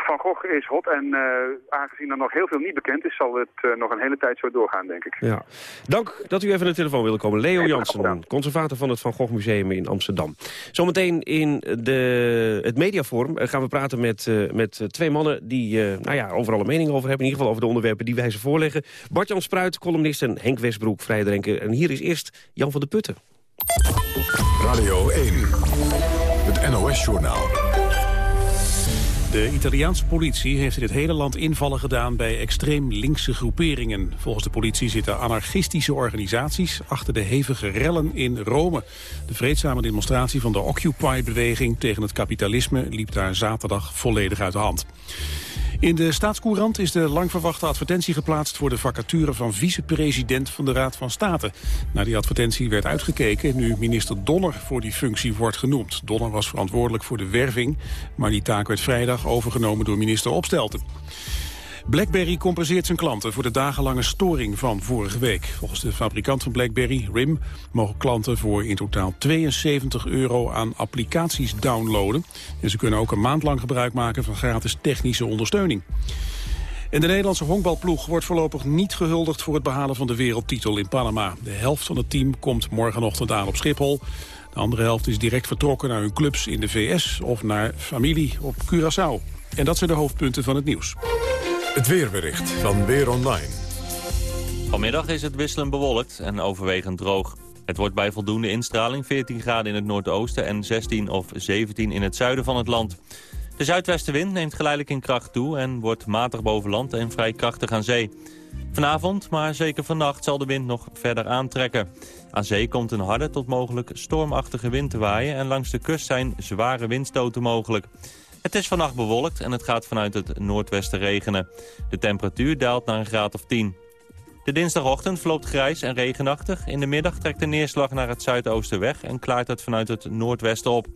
Van Gogh is hot en eh, aangezien er nog heel veel niet bekend is... zal het eh, nog een hele tijd zo doorgaan, denk ik. Ja. Dank dat u even aan de telefoon wilde komen. Leo Jansen, conservator van het Van Gogh Museum in Amsterdam. Zometeen in de, het mediaforum eh, gaan we praten met, met twee mannen... die nou ja, overal een mening over hebben. In ieder geval over de onderwerpen die wij ze voorleggen. Bart-Jan Spruit, columnist en Henk Westbroek, vrijdenker. En hier is eerst Jan van de Putten. Radio 1, het NOS-journaal. De Italiaanse politie heeft in het hele land invallen gedaan bij extreem linkse groeperingen. Volgens de politie zitten anarchistische organisaties achter de hevige rellen in Rome. De vreedzame demonstratie van de Occupy-beweging tegen het kapitalisme liep daar zaterdag volledig uit de hand. In de Staatscourant is de lang verwachte advertentie geplaatst... voor de vacature van vicepresident van de Raad van State. Naar die advertentie werd uitgekeken nu minister Donner voor die functie wordt genoemd. Donner was verantwoordelijk voor de werving... maar die taak werd vrijdag overgenomen door minister Opstelten. BlackBerry compenseert zijn klanten voor de dagenlange storing van vorige week. Volgens de fabrikant van BlackBerry, RIM, mogen klanten voor in totaal 72 euro aan applicaties downloaden. En ze kunnen ook een maand lang gebruik maken van gratis technische ondersteuning. En de Nederlandse honkbalploeg wordt voorlopig niet gehuldigd voor het behalen van de wereldtitel in Panama. De helft van het team komt morgenochtend aan op Schiphol. De andere helft is direct vertrokken naar hun clubs in de VS of naar familie op Curaçao. En dat zijn de hoofdpunten van het nieuws. Het weerbericht van Weer Online. Vanmiddag is het wisselend bewolkt en overwegend droog. Het wordt bij voldoende instraling 14 graden in het noordoosten en 16 of 17 in het zuiden van het land. De zuidwestenwind neemt geleidelijk in kracht toe en wordt matig boven land en vrij krachtig aan zee. Vanavond, maar zeker vannacht, zal de wind nog verder aantrekken. Aan zee komt een harde tot mogelijk stormachtige wind te waaien... en langs de kust zijn zware windstoten mogelijk. Het is vannacht bewolkt en het gaat vanuit het noordwesten regenen. De temperatuur daalt naar een graad of 10. De dinsdagochtend verloopt grijs en regenachtig. In de middag trekt de neerslag naar het zuidoosten weg en klaart het vanuit het noordwesten op.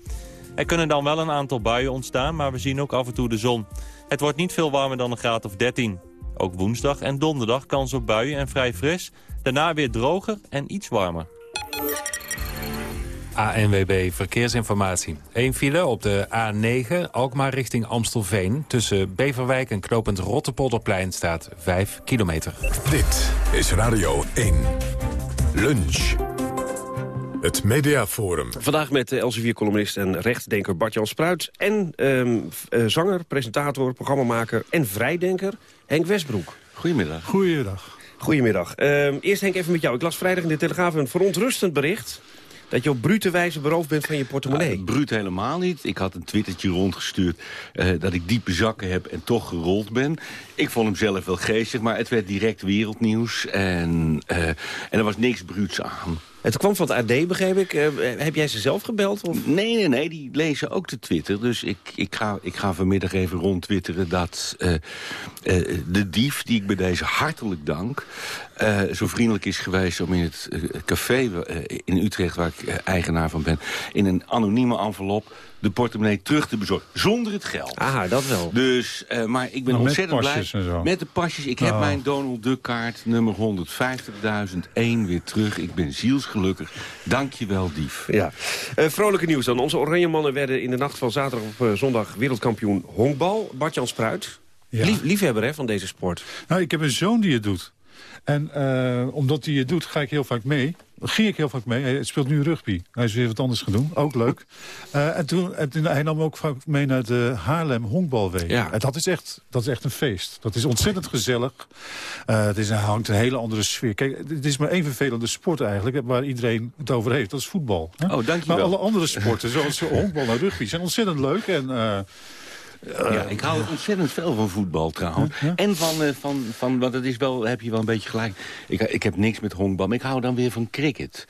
Er kunnen dan wel een aantal buien ontstaan, maar we zien ook af en toe de zon. Het wordt niet veel warmer dan een graad of 13. Ook woensdag en donderdag kans op buien en vrij fris. Daarna weer droger en iets warmer. ANWB Verkeersinformatie. Eén file op de A9, Alkmaar richting Amstelveen. Tussen Beverwijk en Knopend Rottepolderplein staat 5 kilometer. Dit is Radio 1. Lunch. Het Mediaforum. Vandaag met de Elsevier-columnist en rechtsdenker Bart-Jan Spruit... en ehm, eh, zanger, presentator, programmamaker en vrijdenker Henk Westbroek. Goedemiddag. Goedemiddag. Goedemiddag. Ehm, eerst Henk even met jou. Ik las vrijdag in de Telegraaf een verontrustend bericht dat je op brute wijze beroofd bent van je portemonnee. Uh, bruut helemaal niet. Ik had een twittertje rondgestuurd uh, dat ik diepe zakken heb en toch gerold ben. Ik vond hem zelf wel geestig, maar het werd direct wereldnieuws. En, uh, en er was niks bruuts aan. Het kwam van het AD, begreep ik. Uh, heb jij ze zelf gebeld? Of? Nee, nee, nee. Die lezen ook de Twitter. Dus ik, ik, ga, ik ga vanmiddag even rondtwitteren dat uh, de dief, die ik bij deze hartelijk dank... zo vriendelijk is geweest om in het café in Utrecht, waar ik eigenaar van ben... in een anonieme envelop de portemonnee terug te bezorgen. Zonder het geld. Ah, dat wel. Dus, uh, maar ik ben maar ontzettend blij. Met de pasjes. Ik oh. heb mijn Donald Duck kaart nummer 150.001 weer terug. Ik ben zielsgelukkig. Dank je wel, dief. Ja. Uh, vrolijke nieuws dan. Onze oranje mannen werden in de nacht van zaterdag op uh, zondag wereldkampioen honkbal. Bart-Jan Spruit. Ja. Lief, liefhebber hè, van deze sport. Nou, ik heb een zoon die het doet. En uh, omdat hij het doet, ga ik heel vaak mee. Ging ik heel vaak mee. Hij speelt nu rugby. Hij is weer wat anders gaan doen. Ook leuk. Uh, en, toen, en hij nam ook vaak mee naar de Haarlem Honkbalweek. Ja. En dat is, echt, dat is echt een feest. Dat is ontzettend gezellig. Uh, het is, hangt een hele andere sfeer. Kijk, het is maar één vervelende sport eigenlijk... waar iedereen het over heeft. Dat is voetbal. Hè? Oh, dankjewel. Maar alle andere sporten, zoals honkbal en rugby... zijn ontzettend leuk en... Uh, ja, ik hou ontzettend veel van voetbal trouwens. Ja. En van, uh, van, van, want het is wel, heb je wel een beetje gelijk. Ik, ik heb niks met honkbal, maar ik hou dan weer van cricket.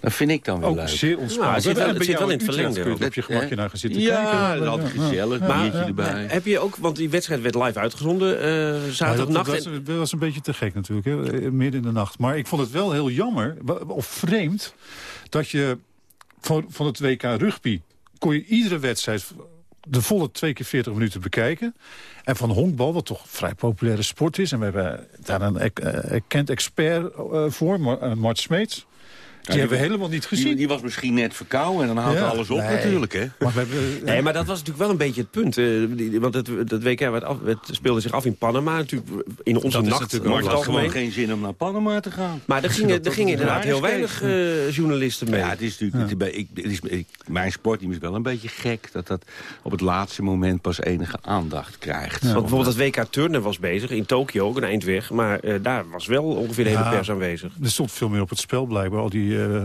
Dat vind ik dan wel Ook leuk. zeer ontspannen. Ja, het zit wel, het zit wel in het verlengde. Kun je op je gemakje naar gaan zitten ja, kijken. Ja, dat is altijd gezellig. Een biertje erbij. Heb je ook, want die wedstrijd werd live uitgezonden uh, zaterdagnacht. Dat, dat, dat, was een beetje te gek natuurlijk, hè, midden in de nacht. Maar ik vond het wel heel jammer, of vreemd, dat je van, van het WK rugby kon je iedere wedstrijd de volle twee keer 40 minuten bekijken. En van honkbal, wat toch een vrij populaire sport is... en we hebben daar een erkend expert uh, voor, Mart Smeets... Die hebben we helemaal niet gezien. Die, die was misschien net verkouden en dan houdt Ja. alles op Nee. natuurlijk, hè? Maar we hebben, Nee, maar dat was natuurlijk wel een beetje het punt. eh, die- want het, het WK werd af, werd, speelde zich af in Panama. Natuurlijk in onze Dat is nacht Maar het het had gewoon algemeen. geen zin om naar Panama te gaan. Maar er gingen, er gingen inderdaad heel weinig eh, journalisten mee. Ja, het is natuurlijk, het, ik, het is, ik, mijn sportteam is wel een beetje gek... dat dat op het laatste moment pas enige aandacht krijgt. Want bijvoorbeeld het WK Turnen was bezig, in Tokio, ook een eindweg. Maar eh, daar was wel ongeveer de hele Ja. pers aanwezig. Er stond veel meer op het spel blijkbaar, al die eh,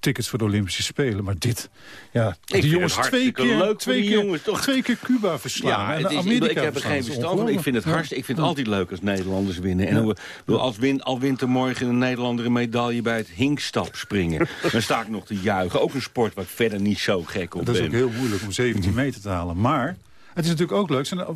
tickets voor de Olympische Spelen. Maar dit, ja, die jongens twee keer, leuk twee, keer, jongens, toch? twee keer Cuba verslaan. Ja, en is, Amerika ik heb er geen Dat is verstand van. Ik vind het hartstikke. Ik vind het altijd leuk als Nederlanders winnen. En dan, bedoel, als, win, al wint er morgen een Nederlander een medaille bij het hinkstap springen. dan sta ik nog te juichen. Ook een sport waar ik verder niet zo gek op Dat is ben. ook heel moeilijk om 17 meter te halen. Maar het is natuurlijk ook leuk. Het zijn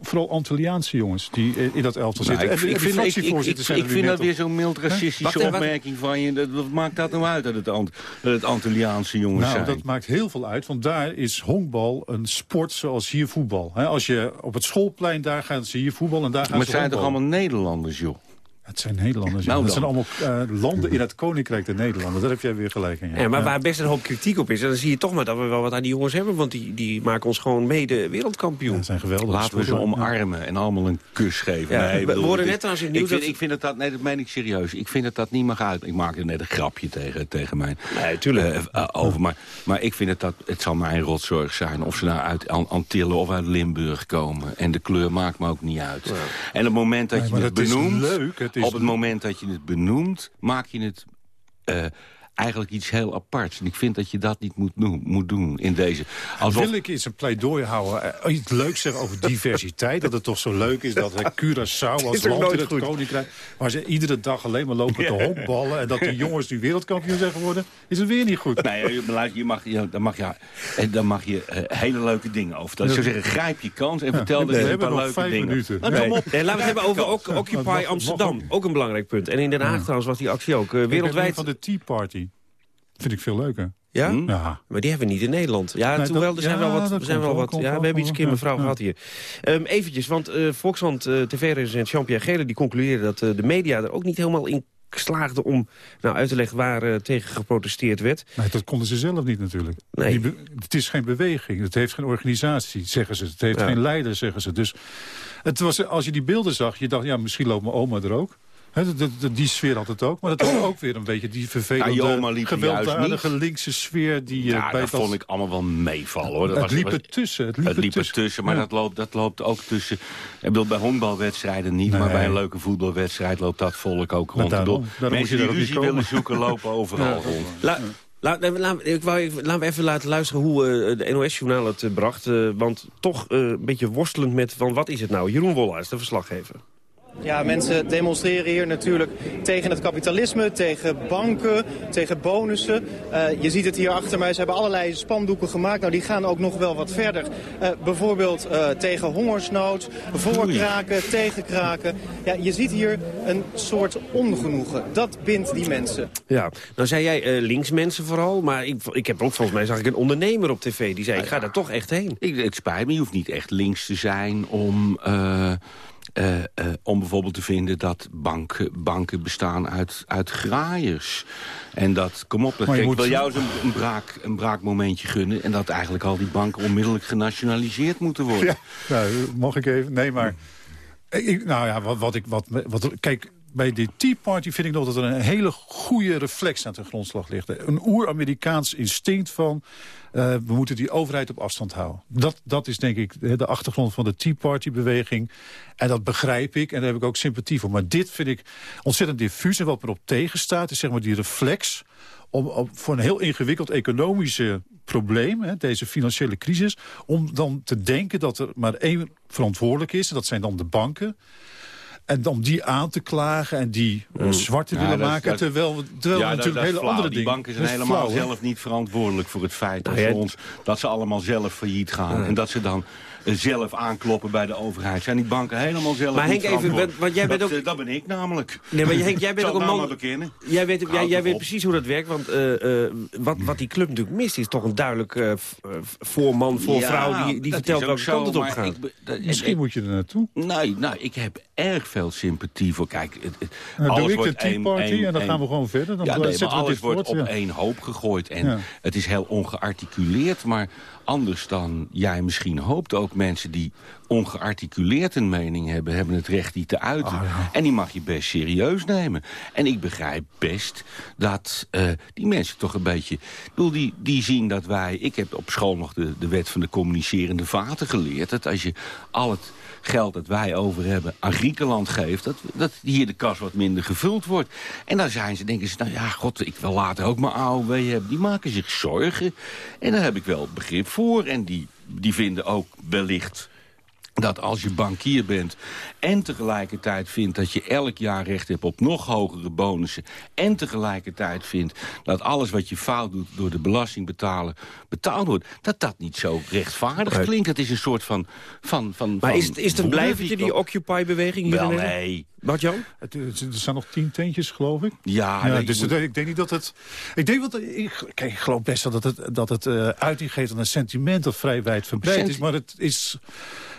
vooral Antilliaanse jongens die in dat elftal Nou, zitten. ik, En ik vind, ik, vind dat weer zo'n mild racistische opmerking van je. Dat, wat maakt dat nou uit dat het, Ant, dat het Antilliaanse jongens Nou, zijn? dat maakt heel veel uit, want daar is honkbal een sport zoals hier voetbal. Als je op het schoolplein, daar gaan ze hier voetbal en daar gaan maar het ze zijn toch allemaal Nederlanders, joh? Het zijn Nederlanders, ja. Nou Dat zijn allemaal eh, landen in het Koninkrijk der Nederlanden. Daar heb jij weer gelijk in. Ja. Ja, maar Ja. waar best een hoop kritiek op is... en dan zie je toch maar dat we wel wat aan die jongens hebben... want die, die maken ons gewoon mede wereldkampioen. Dat zijn geweldig. Laten we ze omarmen en allemaal een kus geven. Ja, nee, we- bedoel, het net trouwens in het ik nieuws vind, dat- ik vind het dat, nee, dat meen ik serieus. Ik vind het dat niet mag uit. Ik maak er net een grapje tegen, tegen mijn Nee, tuurlijk. eh, eh, over. Maar, maar ik vind het dat, het zal mijn rotzorg zijn. Of ze nou uit An- Antillen of uit Limburg komen. En de kleur maakt me ook niet uit. En op het moment dat Nee, je het dat is benoemt... leuk, op het moment dat je het benoemt, maak je het... eh, eigenlijk iets heel aparts. En ik vind dat je dat niet moet doen, moet doen in deze. Alsof, Wil ik eens een pleidooi houden, eh, iets leuks zeggen over diversiteit. dat het toch zo leuk is dat eh, Curaçao als land in het goed? Koninkrijk... waar ze iedere dag alleen maar lopen te honkballen... en dat die jongens nu wereldkampioen zijn geworden, is het weer niet goed. Nee, je- luister, je mag, je, dan mag je, eh, dan mag je eh, hele leuke dingen over. Dat ik zou zeggen, grijp je kans en vertel we er eens een hebben paar nog leuke vijf dingen. minuten. Nou, Nee. kom op. Nee, laten we het hebben over ook, Occupy mag- mag Amsterdam. ook. Ook een belangrijk punt. En in Den Haag trouwens was die actie ook. eh, wereldwijd. van de Tea Party. Vind ik veel leuker. Ja? Hm? Ja. Maar die hebben we niet in Nederland. Ja, Nee, toen dat- wel, er zijn ja, wel wat. Er zijn komt wel wel, wat ja, we hebben iets komt keer mevrouw ja. gehad hier. Ehm eventjes, want eh Volkskrant eh, TV-resident Jean-Pierre Gele... die concludeerde dat eh, de media er ook niet helemaal in slaagden... om nou, uit te leggen waar tegen geprotesteerd werd. Nee, dat konden ze zelf niet natuurlijk. Nee. Die het is geen beweging, het heeft geen organisatie, zeggen ze. Het heeft Ja. geen leider, zeggen ze. Dus het was, als je die beelden zag, je dacht, ja, misschien loopt mijn oma er ook. Hè, de- de- de- die sfeer had het ook. Maar dat was ook weer een beetje die vervelende, Ja, gewelddadige linkse sfeer. Die, eh, Ja, bij dat dat- vond ik allemaal wel meevallen. Hoor. Dat het was- liep er tussen. Het liep, Het er liep tussen. tussen, maar Ja. dat, loopt, dat loopt ook tussen... Ik bedoel, bij honkbalwedstrijden niet, maar bij een leuke voetbalwedstrijd loopt dat volk ook rond. Ik daarom- bedoel, daarom moet je mensen die ruzie willen komen. zoeken lopen overal rond. La, la, nee, la- ik wou even, laten we even laten luisteren hoe eh, de NOS-journaal het eh, bracht. eh, want toch eh, een beetje worstelend met van wat is het nou? Jeroen Wollaars, de verslaggever. Ja, mensen demonstreren hier natuurlijk tegen het kapitalisme, tegen banken, tegen bonussen. Eh, je ziet het hier achter mij, ze hebben allerlei spandoeken gemaakt. Nou, die gaan ook nog wel wat verder. Eh, bijvoorbeeld eh, tegen hongersnood, voor kraken, tegen kraken. Ja, je ziet hier een soort ongenoegen. Dat bindt die mensen. Ja, nou zei jij eh, linksmensen vooral, maar ik, ik heb ook volgens mij zag ik een ondernemer op tv die zei ik ga daar toch echt heen. Ik, het spijt me, je hoeft niet echt links te zijn om... eh, eh, om bijvoorbeeld te vinden dat banken, banken bestaan uit, uit graaiers. En dat, kom op, dat Maar je kijk, moet- ik wil jou een, een, braak, een braakmomentje gunnen... en dat eigenlijk al die banken onmiddellijk genationaliseerd moeten worden. Ja, nou, mag ik even? Nee, maar... Ik, nou ja, wat, wat ik... Wat, wat, kijk, bij de Tea Party vind ik nog dat er een hele goede reflex aan de grondslag ligt. Een oer-Amerikaans instinct van... eh, we moeten die overheid op afstand houden. Dat, dat is denk ik de achtergrond van de Tea Party-beweging. En dat begrijp ik en daar heb ik ook sympathie voor. Maar dit vind ik ontzettend diffuus. En wat me op tegenstaat is zeg maar die reflex... Om, voor een heel ingewikkeld economische probleem, hè, deze financiële crisis... om dan te denken dat er maar één verantwoordelijk is... en dat zijn dan de banken... En om die aan te klagen en die eh, zwart te Ja, Nou, willen dat- maken... dat- terwijl, we- terwijl Ja, we dat- natuurlijk dat hele flauw. andere Die dingen... banken zijn helemaal flauw, zelf niet verantwoordelijk voor het feit dat, Nou ja, ze ons, dat ze allemaal zelf failliet gaan. En dat ze dan zelf aankloppen bij de overheid. Zijn die banken helemaal zelf Maar niet Henk, even, want jij bent dat, ook- eh, dat ben ik namelijk. Nee, maar Henk, jij bent ook een nou man... bekennen. Jij weet, jij, weet precies hoe dat werkt, want eh, eh, wat, wat die club natuurlijk mist... is toch een duidelijk eh, eh, voorman, voorvrouw... Ja, die, die dat vertelt welke ook kant zo, het op maar gaat. Misschien ik- moet je er naartoe. Nee, nou, ik heb erg veel sympathie voor. Kijk, het, het- Nou, alles doe ik de wordt Tea één- Party en dan gaan we gewoon verder. Dan ja, nee, maar alles dit wordt op één hoop gegooid. En het is heel ongearticuleerd, maar anders dan jij misschien hoopt. Ook mensen die ongearticuleerd een mening hebben... hebben het recht die te uiten. Ah, En die mag je best serieus nemen. En ik begrijp best dat eh, die mensen toch een beetje... Ik bedoel, die, die zien dat wij... Ik heb op school nog de, de wet van de communicerende vaten geleerd. Dat als je al het geld dat wij over hebben aan Griekenland geeft... dat, dat hier de kas wat minder gevuld wordt. En dan zijn ze, denken ze, nou ja, god, ik wil later ook mijn AOW hebben. Die maken zich zorgen. En daar heb ik wel begrip voor. En die, die vinden ook wellicht dat als je bankier bent en tegelijkertijd vindt dat je elk jaar recht hebt op nog hogere bonussen... en tegelijkertijd vindt dat alles wat je fout doet door de belastingbetaler betaald wordt... dat dat niet zo rechtvaardig Nee. klinkt. Dat is een soort van... van, van Maar van is, het- is het een blijvertje, die. Occupy-beweging hier Wel, nee. Het, het- er staan nog tien tentjes, geloof ik. Ja, Ja, nee, dus je moet- het- ik denk niet dat het... Ik denk wat, ik, kijk, ik geloof best dat het, dat het eh, uiting geeft aan een sentiment dat vrij wijd verbreid Senti- is. Maar het is...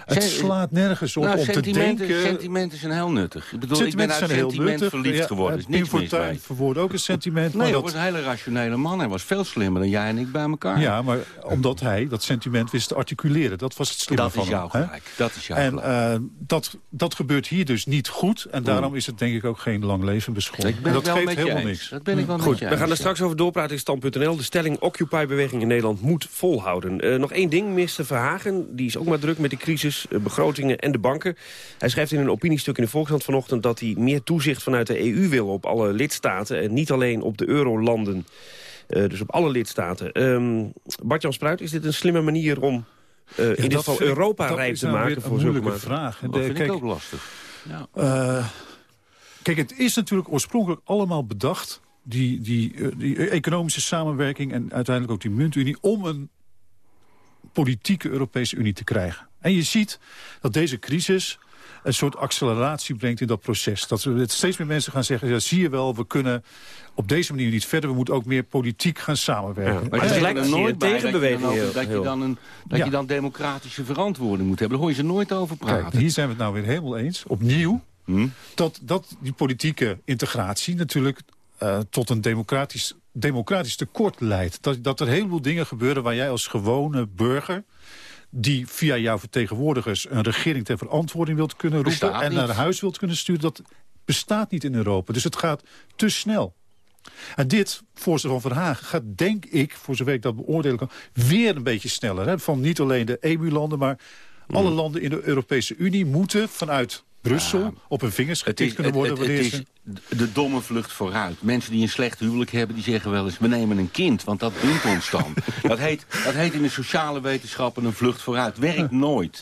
Het Sen- slaat nergens op nou, om te denken... sentimenten zijn heel nuttig. Ik bedoel, ik ben uit zijn heel sentiment nuttig. verliefd Ja, geworden. Is Pim Fortuyn verwoordde ook een sentiment. Nee, hij dat, was een hele rationele man. Hij was veel slimmer dan jij en ik bij elkaar. Ja, maar omdat hij dat sentiment wist te articuleren. Dat was het slimme Dat van is jouw hem. hè? gelijk. Dat is jouw En gelijk. eh, dat, dat gebeurt hier dus niet goed. En daarom is het denk ik ook geen lang leven beschoren. Dat geeft helemaal eens. niks. Dat ben ik wel Goed, met je we gaan er straks over doorpraten in stand.nl. De stelling Occupy-beweging in Nederland moet volhouden. Eh, nog één ding, minister Verhagen. Die is ook maar druk met de crisis, eh, begrotingen en de banken. Hij schrijft in een opiniestuk in de Volkskrant vanochtend... dat hij meer toezicht vanuit de EU wil op alle lidstaten... en niet alleen op de eurolanden. Eh, dus op alle lidstaten. Ehm Bart-Jan Spruit, is dit een slimme manier om... eh, in dit geval ik- Europa rijp is te nou maken voor een zulke moeilijke vraag. En Dat de- vind kijk, ik ook lastig. Ja. Eh, kijk, het is natuurlijk oorspronkelijk allemaal bedacht... Die, die, die economische samenwerking en uiteindelijk ook die muntunie... om een politieke Europese Unie te krijgen. En je ziet dat deze crisis een soort acceleratie brengt in dat proces. Dat we- steeds meer mensen gaan zeggen, ja, zie je wel, we kunnen op deze manier niet verder. We moeten ook meer politiek gaan samenwerken. Ja, Maar er zie je nooit een bij dat je dan tegenbeweging ook- heel- dat je heel- dan een dat Ja. je dan democratische verantwoording moet hebben. Daar hoor je ze nooit over praten. Kijk, hier zijn we het nou weer helemaal eens. Opnieuw Hm? dat, dat die politieke integratie natuurlijk eh, tot een democratisch, democratisch tekort leidt. Dat, dat er een heleboel dingen gebeuren waar jij als gewone burger die via jouw vertegenwoordigers een regering ter verantwoording wilt kunnen roepen... Bestaat en naar huis wilt kunnen sturen, dat bestaat niet in Europa. Dus het gaat te snel. En dit, voorstel van Verhagen, gaat denk ik, voor zover ik dat beoordelen kan... weer een beetje sneller. Hè? Van niet alleen de EU-landen, maar alle Hmm. landen in de Europese Unie... moeten vanuit Brussel op hun vingers getikt kunnen worden... het, is de domme vlucht vooruit. Mensen die een slecht huwelijk hebben, die zeggen wel eens... we nemen een kind, want dat doet ons dan. dat, heet, dat heet in de sociale wetenschappen een vlucht vooruit. Werkt nooit.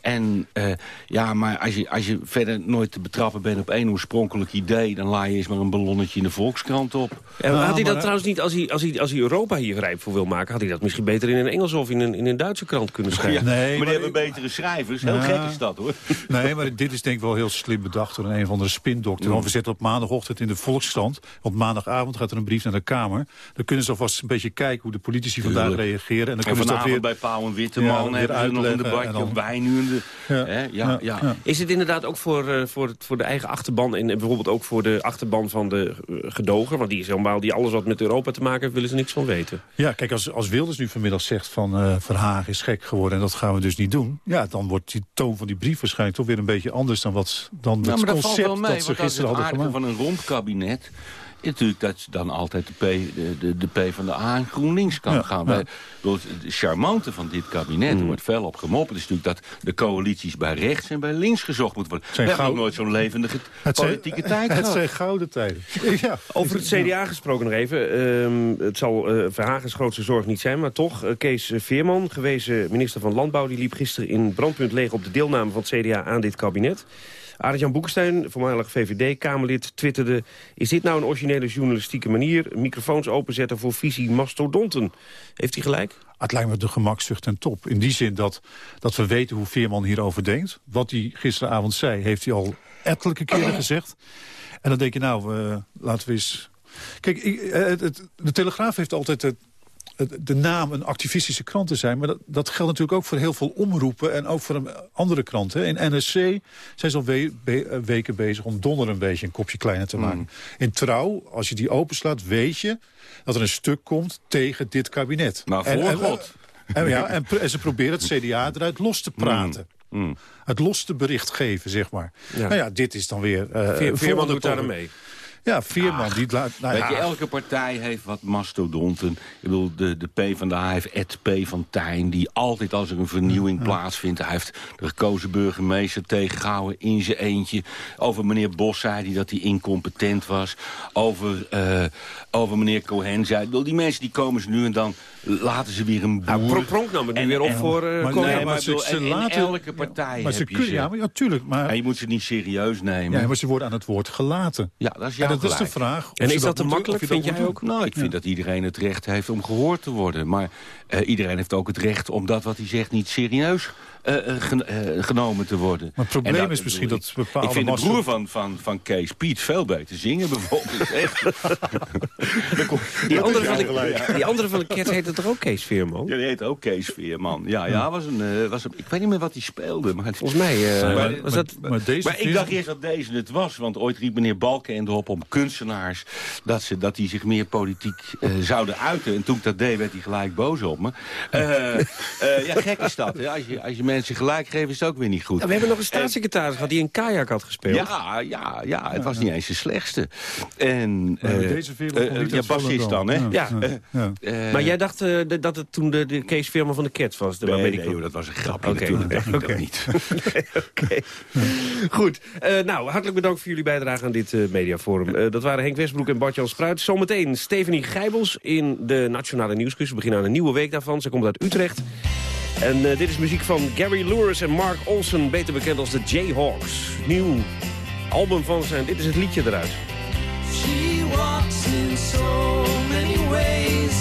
En eh, ja, maar als je, als je verder nooit te betrappen bent op één oorspronkelijk idee... dan laai je eens maar een ballonnetje in de Volkskrant op. En had hij dat trouwens niet, als hij, als, hij, als hij Europa hier rijp voor wil maken... had hij dat misschien beter in een Engelse of in een, in een Duitse krant kunnen schrijven? Nee, maar die hebben betere schrijvers. Heel Ja. gek is dat, hoor. Nee, maar dit is denk ik wel heel slim bedacht door een, een of andere spindokter. Want we zetten op maandagochtend in de Volkskrant. Want maandagavond gaat er een brief naar de Kamer. Dan kunnen ze alvast een beetje kijken hoe de politici vandaag reageren. En dan En kunnen ze dat vanavond weer... bij Pauw en Ja, Witteman weer hebben ze nog een uitleggen debatje. en dan- Of wij nu in de... Ja. Hè? Ja, Ja, ja. ja. Is het inderdaad ook voor, eh, voor, het- voor de eigen achterban... en bijvoorbeeld ook voor de achterban van de eh, gedoger... want die is helemaal, die alles wat met Europa te maken heeft... willen ze niks van weten. Ja, kijk, als, als Wilders nu vanmiddag zegt van eh Verhagen is gek geworden... en dat gaan we dus niet doen... ja, dan wordt die toon van die brief waarschijnlijk toch weer een beetje anders... dan, wat, dan Nou, het dat concept mee, dat ze dat is gisteren hadden gemaakt. Van een rond kabinet... is natuurlijk dat ze dan altijd de P, de, de, de P van de A en GroenLinks kan Ja, gaan. ja. Het charmante van dit kabinet, er wordt fel op gemopperd... is natuurlijk dat de coalities bij rechts en bij links gezocht moeten worden. We Zijn hebben gauw- nog nooit zo'n levendige Het zijn- politieke tijd Het gehad. zijn gouden tijden. ja. Over het CDA gesproken nog even. Ehm, het zal eh Verhagens grootste zorg niet zijn, maar toch. eh, Kees Veerman, gewezen minister van Landbouw... die liep gisteren in brandpunt leeg op de deelname van het CDA aan dit kabinet. Arend-Jan Boekenstein, voormalig VVD-Kamerlid, twitterde... is dit nou een originele journalistieke manier? Microfoons openzetten voor visie mastodonten. Heeft hij gelijk? Het lijkt me de gemakzucht ten top. In die zin dat, dat we weten hoe Veerman hierover denkt. Wat hij gisteravond zei, heeft hij al ettelijke keren gezegd. En dan denk je, nou, eh, laten we eens... Kijk, ik, eh, het- de Telegraaf heeft altijd het, de naam een activistische krant te zijn. Maar dat, dat geldt natuurlijk ook voor heel veel omroepen... en ook voor een, andere kranten. In NSC zijn ze al we, be, weken bezig om Donner een beetje een kopje kleiner te maken. In Trouw, als je die openslaat, weet je dat er een stuk komt tegen dit kabinet. Maar voor en, God. En, ja, en, en, ze proberen het CDA eruit los te praten. Mm. Het los te bericht geven, zeg maar. Ja. Nou ja, dit is dan weer... Uh, Veer, Veerman doet daar mee. Ja, Veerman. die laat, nou Weet ja. je, elke partij heeft wat mastodonten. Ik bedoel, de, de P van de A heeft Ed P van Tijn... die altijd als er een vernieuwing plaatsvindt... hij heeft de gekozen burgemeester tegengehouden in zijn eentje. Over meneer Bos zei hij dat hij incompetent was. Over, uh, over meneer Cohen zei... Ik bedoel, die mensen die komen ze nu en dan... laten ze weer een boer... Nou, Pronk, nam het nu weer op voor uh, maar, nee, maar ze, ze en, laten, elke partij ja, maar heb ze ze. Ja, maar, ja, tuurlijk. Maar, en je moet ze niet serieus nemen. Ja, maar ze worden aan het woord gelaten. Ja, dat is En jouw dat is de vraag. En is dat te makkelijk, vind jij ook? Nou, ik vind dat iedereen het recht heeft om gehoord te worden. Maar uh, iedereen heeft ook het recht om dat wat hij zegt niet serieus gen uh, genomen te worden. Maar het probleem En dat is misschien dat bepaalde Ik vind de broer van, van, van Kees Piet veel beter zingen bijvoorbeeld. Die andere, van de, die andere van de heette toch ook Kees Veerman? Ja, die heet ook Kees Veerman. Ja, ja, was een, uh, was een, ik weet niet meer wat hij speelde. Maar Volgens mij uh, maar, was dat... Maar, maar deze maar ik dacht eerst dat deze het was. Want ooit riep meneer Balkenende op om kunstenaars... dat, ze, dat die zich meer politiek uh, zouden uiten. En toen ik dat deed, werd hij gelijk boos op me. Uh, uh, ja, gek is dat. Hè? Als, je, als je mensen gelijk geeft, is het ook weer niet goed. Ja, we hebben nog een staatssecretaris gehad die een kajak had gespeeld. Ja, ja, ja het was niet eens de slechtste. En, uh, deze komt niet ja, bassist dan, hè? Ja. Ja. Uh, maar jij dacht uh, dat het toen de, de Kees Veerman van de Cats was? De nee, die nee, joh, dat was een grapje natuurlijk. dacht dat niet. Oké. Goed. Uh, nou, hartelijk bedankt voor jullie bijdrage aan dit uh, mediaforum. Uh, dat waren Henk Westbroek en Bart-Jan Spruit. Zometeen Stephanie Gijbels in de Nationale Nieuwsquiz. We beginnen aan een nieuwe week daarvan. Ze komt uit Utrecht. En uh, dit is muziek van Gary Lewis en Mark Olsen, beter bekend als de Jayhawks. Nieuw album van ze en dit is het liedje eruit. She walks in so many ways.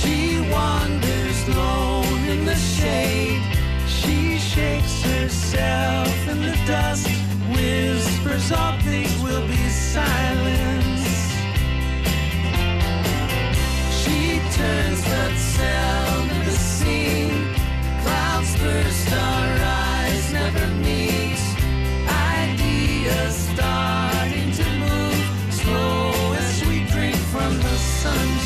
She wanders lone in the shade. She shakes herself in the dust. Whispers all things will be silence. She turns that sound into scene. Clouds burst, our eyes never meet. Ideas starting to move slow as we drink from the sunshine.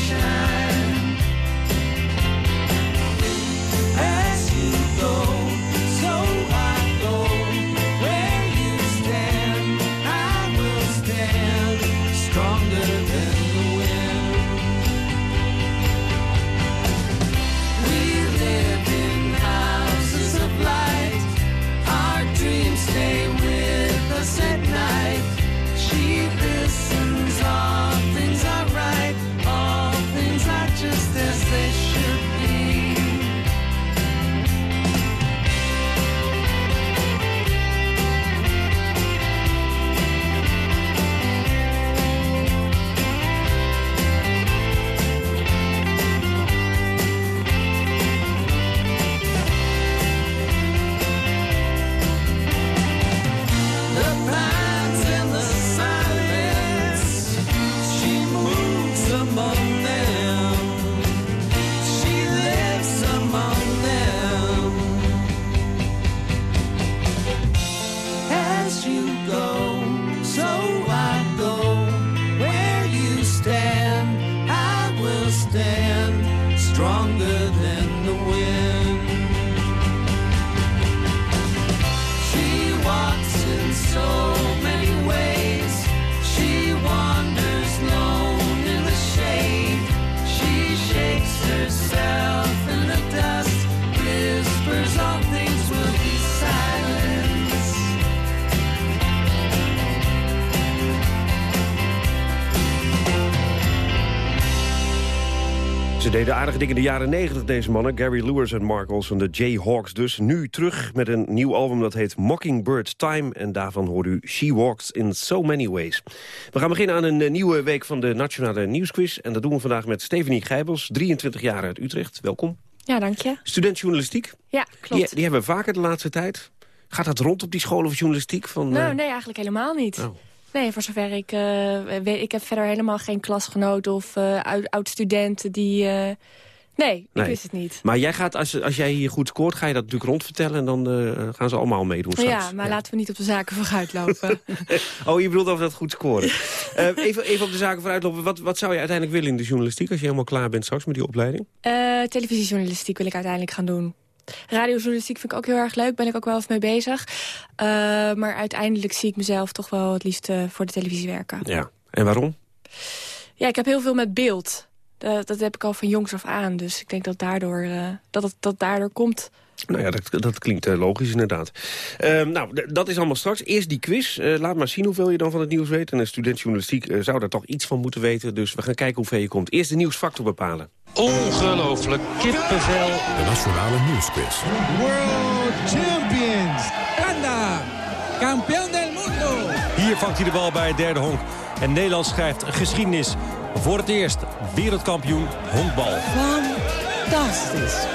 Deden aardige dingen in de jaren 90, deze mannen. Gary Lewis en Mark Olsen, de Jayhawks dus. Nu terug met een nieuw album dat heet Mockingbird Time. En daarvan hoort u She Walks in So Many Ways. We gaan beginnen aan een eh, nieuwe week van de Nationale Nieuwsquiz. En dat doen we vandaag met Stephanie Gijbels, 23 jaar uit Utrecht. Welkom. Ja, dank je. Student journalistiek. Ja, klopt. Die, die hebben we vaker de laatste tijd. Gaat dat rond op die scholen of journalistiek? Van, Nou, eh, nee, eigenlijk helemaal niet. Oh. Nee, voor zover ik eh, weet. Ik heb verder helemaal geen klasgenoten of eh, oud- oud-studenten die, eh, Nee, Nee. ik wist het niet. Maar jij gaat, als, als jij hier goed scoort, ga je dat natuurlijk rondvertellen... en dan gaan ze allemaal meedoen straks. Ja, maar laten we niet op de zaken vooruit lopen. Oh, je bedoelt over dat goed scoren. Even, even op de zaken vooruitlopen. Wat, wat zou je uiteindelijk willen in de journalistiek... als je helemaal klaar bent straks met die opleiding? Televisiejournalistiek wil ik uiteindelijk gaan doen. Radiojournalistiek vind ik ook heel erg leuk. Ben ik ook wel even mee bezig. Eh, maar uiteindelijk zie ik mezelf toch wel het liefst eh, voor de televisie werken. Ja. En waarom? Ja, ik heb heel veel met beeld. Dat, dat heb ik al van jongs af aan. Dus ik denk dat, daardoor, eh, dat het dat daardoor komt. Nou ja, dat, dat klinkt eh, logisch inderdaad. Ehm, nou, dat is allemaal straks. Eerst die quiz. Eh, laat maar zien hoeveel je dan van het nieuws weet. En een student journalistiek eh, zou daar toch iets van moeten weten. Dus we gaan kijken hoeveel je komt. Eerst de nieuwsfactor bepalen. Ongelooflijk. Kippenvel. De Nationale Nieuwsquiz. World Champions. Ghana. Campeón del mundo. Hier vangt hij de bal bij het derde honk. En Nederland schrijft geschiedenis. Voor het eerst wereldkampioen honkbal. Fantastisch.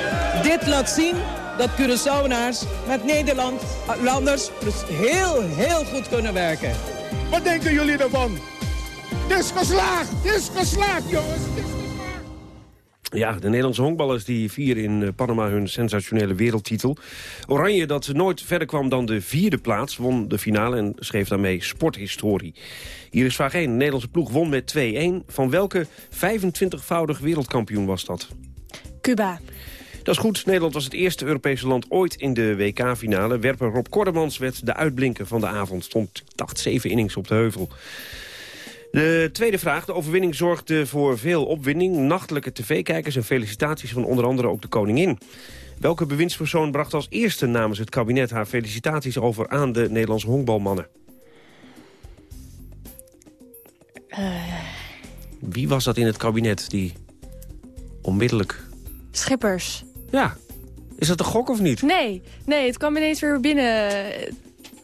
Dit laat zien dat Curaçaoenaars met Nederlanders dus heel, heel goed kunnen werken. Wat denken jullie ervan? Dit is geslaagd! Dit is geslaagd, jongens! Ja, de Nederlandse honkballers die vieren in eh, Panama hun sensationele wereldtitel. Oranje, dat nooit verder kwam dan de vierde plaats, won de finale en schreef daarmee sporthistorie. Hier is vraag 1. De Nederlandse ploeg won met 2-1. Van welke 25-voudig wereldkampioen was dat? Cuba. Dat is goed. Nederland was het eerste Europese land ooit in de WK-finale. Werper Rob Kordemans werd de uitblinker van de avond. Stond, ik dacht, zeven innings op de heuvel. De tweede vraag. De overwinning zorgde voor veel opwinding. Nachtelijke tv-kijkers en felicitaties van onder andere ook de koningin. Welke bewindspersoon bracht als eerste namens het kabinet haar felicitaties over aan de Nederlandse honkbalmannen? Wie was dat in het kabinet die onmiddellijk... Schippers. Ja. Is dat een gok of niet? Nee, nee, het kwam ineens weer binnen.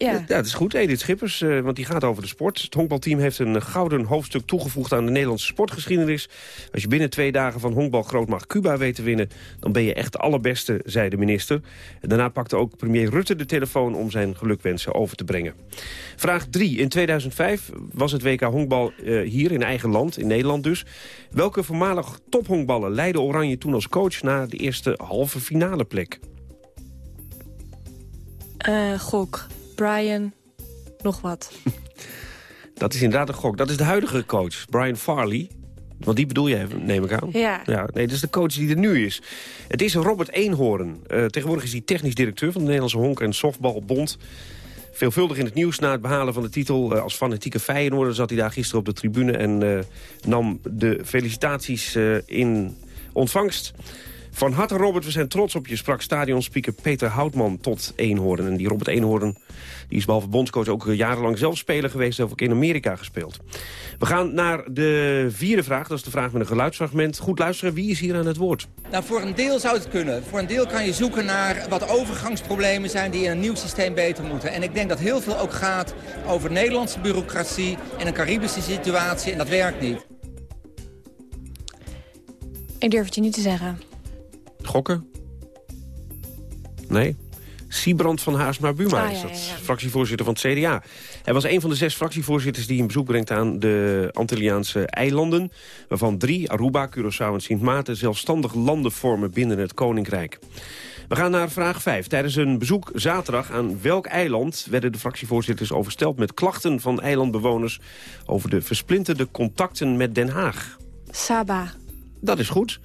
Ja. Ja, het is goed. Edith Schippers, eh, want die gaat over de sport. Het honkbalteam heeft een gouden hoofdstuk toegevoegd aan de Nederlandse sportgeschiedenis. Als je binnen twee dagen van honkbalgrootmacht Cuba weet te winnen... dan ben je echt de allerbeste, zei de minister. En daarna pakte ook premier Rutte de telefoon om zijn gelukwensen over te brengen. Vraag 3. In 2005 was het WK honkbal eh, hier in eigen land, in Nederland dus. Welke voormalig tophonkballer leidde Oranje toen als coach... naar de eerste halve finale plek? Eh, gok. Brian. Nog wat. Dat is inderdaad een gok. Dat is de huidige coach, Brian Farley. Want die bedoel jij, neem ik aan? Ja. ja. Nee, dat is de coach die er nu is. Het is Robert Eenhoorn. Eh, tegenwoordig is hij technisch directeur van de Nederlandse Honk- en Softbalbond. Veelvuldig in het nieuws na het behalen van de titel. Eh, als fanatieke Feyenoorder zat hij daar gisteren op de tribune... en eh, nam de felicitaties in ontvangst. Van harte Robert, we zijn trots op je, sprak stadionspeaker Peter Houtman tot Eenhoorn. En die Robert Eenhoorn die is behalve bondscoach ook eh, jarenlang zelf speler geweest... heeft ook in Amerika gespeeld. We gaan naar de vierde vraag, dat is de vraag met een geluidsfragment. Goed luisteren, wie is hier aan het woord? Nou, voor een deel zou het kunnen. Voor een deel kan je zoeken naar wat overgangsproblemen zijn die in een nieuw systeem beter moeten. En ik denk dat heel veel ook gaat over Nederlandse bureaucratie en een Caribische situatie. En dat werkt niet. Ik durf het je niet te zeggen. Gokken? Nee? Siebrand van Haasma Buma Ah, is dat, ja, ja. fractievoorzitter van het CDA. Hij was een van de zes fractievoorzitters die een bezoek brengt aan de Antilliaanse eilanden... waarvan drie, Aruba, Curaçao en Sint Maarten... zelfstandig landen vormen binnen het Koninkrijk. We gaan naar vraag 5. Tijdens een bezoek zaterdag aan welk eiland... werden de fractievoorzitters oversteld met klachten van eilandbewoners... over de versplinterde contacten met Den Haag? Saba. Dat is goed.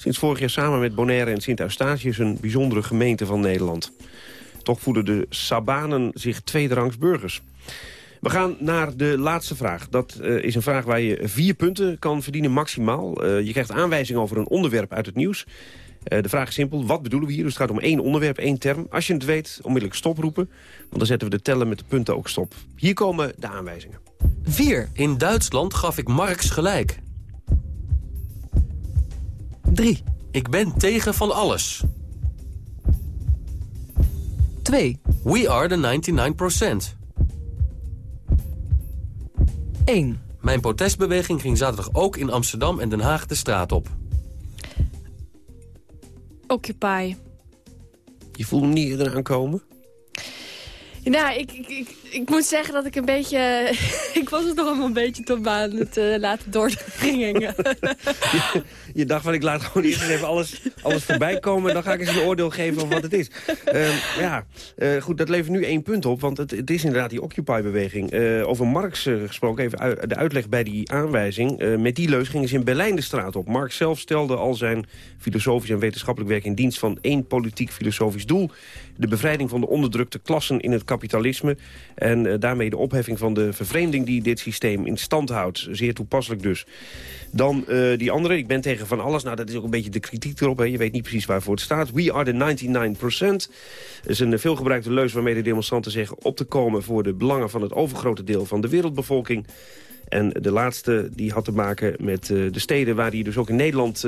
Sinds vorig jaar samen met Bonaire en Sint-Eustatius... een bijzondere gemeente van Nederland. Toch voelen de Sabanen zich tweederangs burgers. We gaan naar de laatste vraag. Dat eh, is een vraag waar je vier punten kan verdienen maximaal. Eh, je krijgt aanwijzing over een onderwerp uit het nieuws. Eh, de vraag is simpel, wat bedoelen we hier? Dus het gaat om één onderwerp, één term. Als je het weet, onmiddellijk stoproepen. Want dan zetten we de tellen met de punten ook stop. Hier komen de aanwijzingen. 4. In Duitsland gaf ik Marx gelijk. 3. Ik ben tegen van alles. 2. We are the 99%. 1. Mijn protestbeweging ging zaterdag ook in Amsterdam en Den Haag de straat op. Occupy. Je voelt hem niet eraan komen? Nou, ik, ik, ik, ik moet zeggen dat ik een beetje... ik was het nog allemaal een beetje tot aan het eh, laten doordringen. Je dacht van ik laat gewoon eerst even alles, alles voorbij komen... en dan ga ik eens een oordeel geven over wat het is. Ehm, ja, eh, goed, dat levert nu één punt op. Want het, het is inderdaad die Occupy-beweging. Eh, over Marx gesproken, even de uitleg bij die aanwijzing. Met die leus gingen ze in Berlijn de straat op. Marx zelf stelde al zijn filosofisch en wetenschappelijk werk... in dienst van één politiek-filosofisch doel. De bevrijding van de onderdrukte klassen in het kapitalisme. En eh, daarmee de opheffing van de vervreemding die dit systeem in stand houdt. Zeer toepasselijk dus. Dan eh, die andere, ik ben tegen van alles. Nou, dat is ook een beetje de kritiek erop. Hè. Je weet niet precies waarvoor het staat. We are the 99%. Dat is een veelgebruikte leus waarmee de demonstranten zeggen... op te komen voor de belangen van het overgrote deel van de wereldbevolking. En de laatste die had te maken met eh, de steden waar die dus ook in Nederland...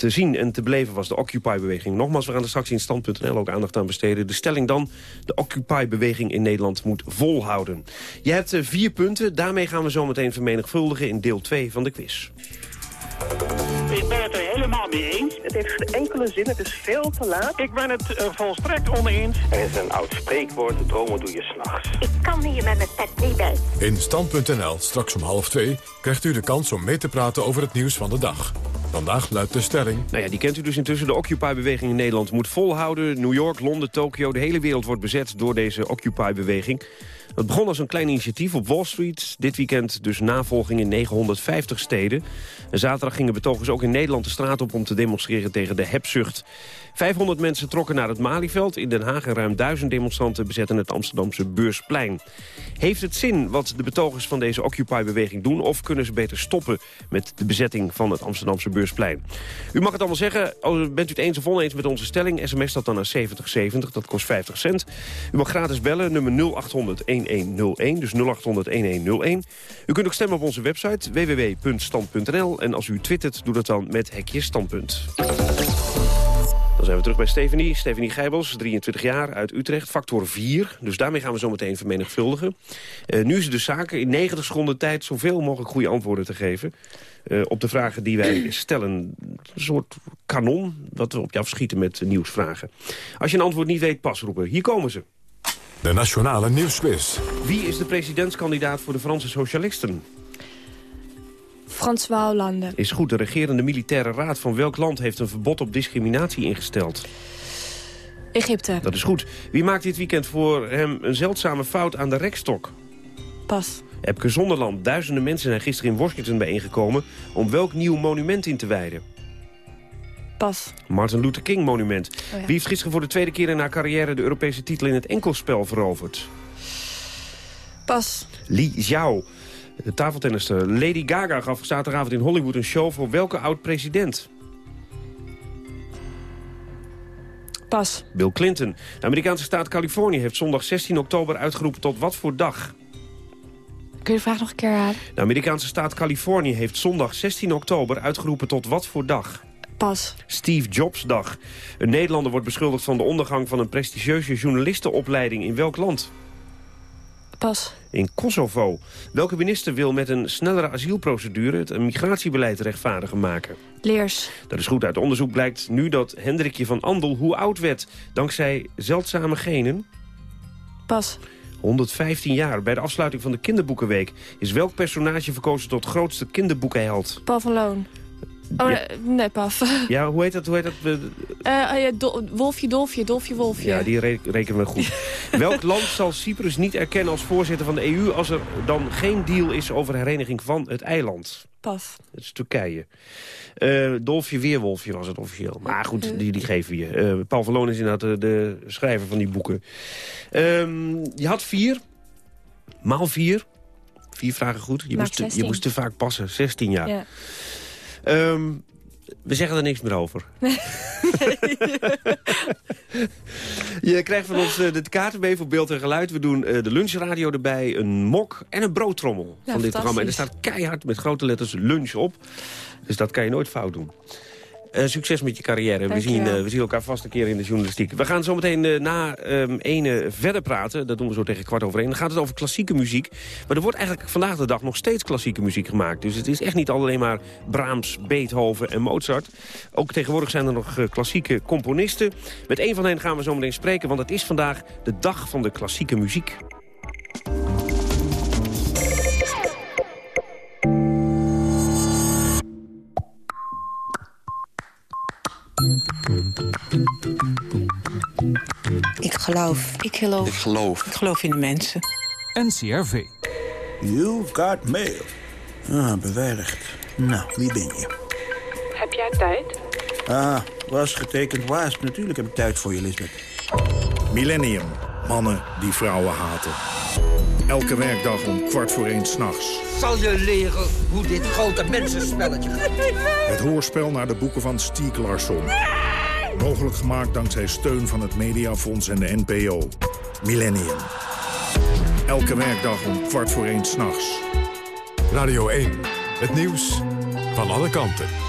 te zien en te beleven was de Occupy-beweging. Nogmaals, we gaan er straks in stand.nl ook aandacht aan besteden. De stelling dan, de Occupy-beweging in Nederland moet volhouden. Je hebt eh, vier punten, daarmee gaan we zo meteen vermenigvuldigen... in deel 2 van de quiz. Mee eens. Het heeft geen enkele zin, het is veel te laat. Ik ben het eh, volstrekt oneens. Er is een oud spreekwoord, dromen doe je s'nachts. Ik kan hier met mijn pet niet bij. In Stand.nl, straks om half twee, krijgt u de kans om mee te praten over het nieuws van de dag. Vandaag luidt de stelling... Nou ja, die kent u dus intussen. De Occupy-beweging in Nederland moet volhouden. New York, Londen, Tokio, de hele wereld wordt bezet door deze Occupy-beweging. Het begon als een klein initiatief op Wall Street. Dit weekend dus navolging in 950 steden. En zaterdag gingen betogers ook in Nederland de straat op... om te demonstreren tegen de hebzucht. 500 mensen trokken naar het Malieveld. In Den Haag en ruim 1000 demonstranten bezetten het Amsterdamse Beursplein. Heeft het zin wat de betogers van deze Occupy-beweging doen... of kunnen ze beter stoppen met de bezetting van het Amsterdamse Beursplein? U mag het allemaal zeggen. Als- Bent u het eens of oneens met onze stelling? SMS dat dan naar 7070, dat kost 50 cent. U mag gratis bellen, nummer 0800-1101, dus 0800-1101. U kunt ook stemmen op onze website www.stand.nl. En als u twittert, doe dat dan met hekje standpunt. Dan zijn we terug bij Stefanie. Stefanie Gijbels, 23 jaar, uit Utrecht, factor 4. Dus daarmee gaan we zo meteen vermenigvuldigen. Eh, nu is het de zaak in 90 seconden tijd zoveel mogelijk goede antwoorden te geven... eh, op de vragen die wij stellen. Een soort kanon dat we op je afschieten met nieuwsvragen. Als je een antwoord niet weet, pas roepen. Hier komen ze. De Nationale Nieuwsquiz. Wie is de presidentskandidaat voor de Franse Socialisten? François Hollande. Is goed, de regerende militaire raad van welk land heeft een verbod op discriminatie ingesteld? Egypte. Dat is goed. Wie maakt dit weekend voor hem een zeldzame fout aan de rekstok? Pas. Epke Zonderland. Duizenden mensen zijn gisteren in Washington bijeengekomen... om welk nieuw monument in te wijden? Pas. Martin Luther King monument. Oh ja. Wie heeft gisteren voor de tweede keer in haar carrière... de Europese titel in het enkelspel veroverd? Pas. Li Xiao. De tafeltennister Lady Gaga gaf zaterdagavond in Hollywood een show... voor welke oud-president? Pas. Bill Clinton. De Amerikaanse staat Californië heeft zondag 16 oktober uitgeroepen tot wat voor dag? Kun je de vraag nog een keer herhalen? De Amerikaanse staat Californië heeft zondag 16 oktober uitgeroepen tot wat voor dag? Pas. Steve Jobs dag. Een Nederlander wordt beschuldigd van de ondergang van een prestigieuze journalistenopleiding in welk land? Pas. In Kosovo. Welke minister wil met een snellere asielprocedure het migratiebeleid rechtvaardiger maken? Leers. Dat is goed. Uit onderzoek blijkt nu dat Hendrikje van Andel hoe oud werd. Dankzij zeldzame genen. Pas. 115 jaar. Bij de afsluiting van de kinderboekenweek is welk personage verkozen tot grootste kinderboekenheld? Paul van Loon. Oh, Ja. nee, Paf. Ja, hoe heet dat? Hoe heet dat? Ja, Dol- Wolfje, Dolfje, Dolfje, Wolfje. Ja, die re- rekenen we goed. Welk land zal Cyprus niet erkennen als voorzitter van de EU... als er dan geen deal is over hereniging van het eiland? Pas. Dat is Turkije. Eh, Dolfje Weerwolfje was het officieel. Maar goed, die, die geven we je. Eh, Paul is inderdaad de, de schrijver van die boeken. Ehm, je had vier. Maal vier. Vier vragen goed. Je, moest, te- je 16. moest te vaak passen. 16 jaar. Ja. Ehm, we zeggen er niks meer over. Je krijgt van ons eh, de kaarten mee voor beeld en geluid. We doen eh, de lunchradio erbij, een mok en een broodtrommel van dit programma. En er staat keihard met grote letters lunch op. Dus dat kan je nooit fout doen. Eh, succes met je carrière. We zien, eh, we zien elkaar vast een keer in de journalistiek. We gaan zo meteen eh, na ehm ene verder praten. Dat doen we zo tegen kwart over één. Dan gaat het over klassieke muziek. Maar er wordt eigenlijk vandaag de dag nog steeds klassieke muziek gemaakt. Dus het is echt niet alleen maar Brahms, Beethoven en Mozart. Ook tegenwoordig zijn er nog klassieke componisten. Met een van hen gaan we zo meteen spreken. Want het is vandaag de dag van de klassieke muziek. Ik geloof. Ik geloof. Ik geloof. Ik geloof in de mensen. NCRV. You've got mail. Ah, beveiligd. Nou, wie ben je? Heb jij tijd? Ah, was getekend waas. Natuurlijk heb ik tijd voor je, Lisbeth. Millennium. Mannen die vrouwen haten. Elke werkdag om kwart voor één s'nachts. Zal je leren hoe dit grote mensenspelletje gaat? Het hoorspel naar de boeken van Stieg Larsson. Mogelijk gemaakt dankzij steun van het Mediafonds en de NPO. Millennium. Elke werkdag om kwart voor één s'nachts. Radio 1, het nieuws van alle kanten.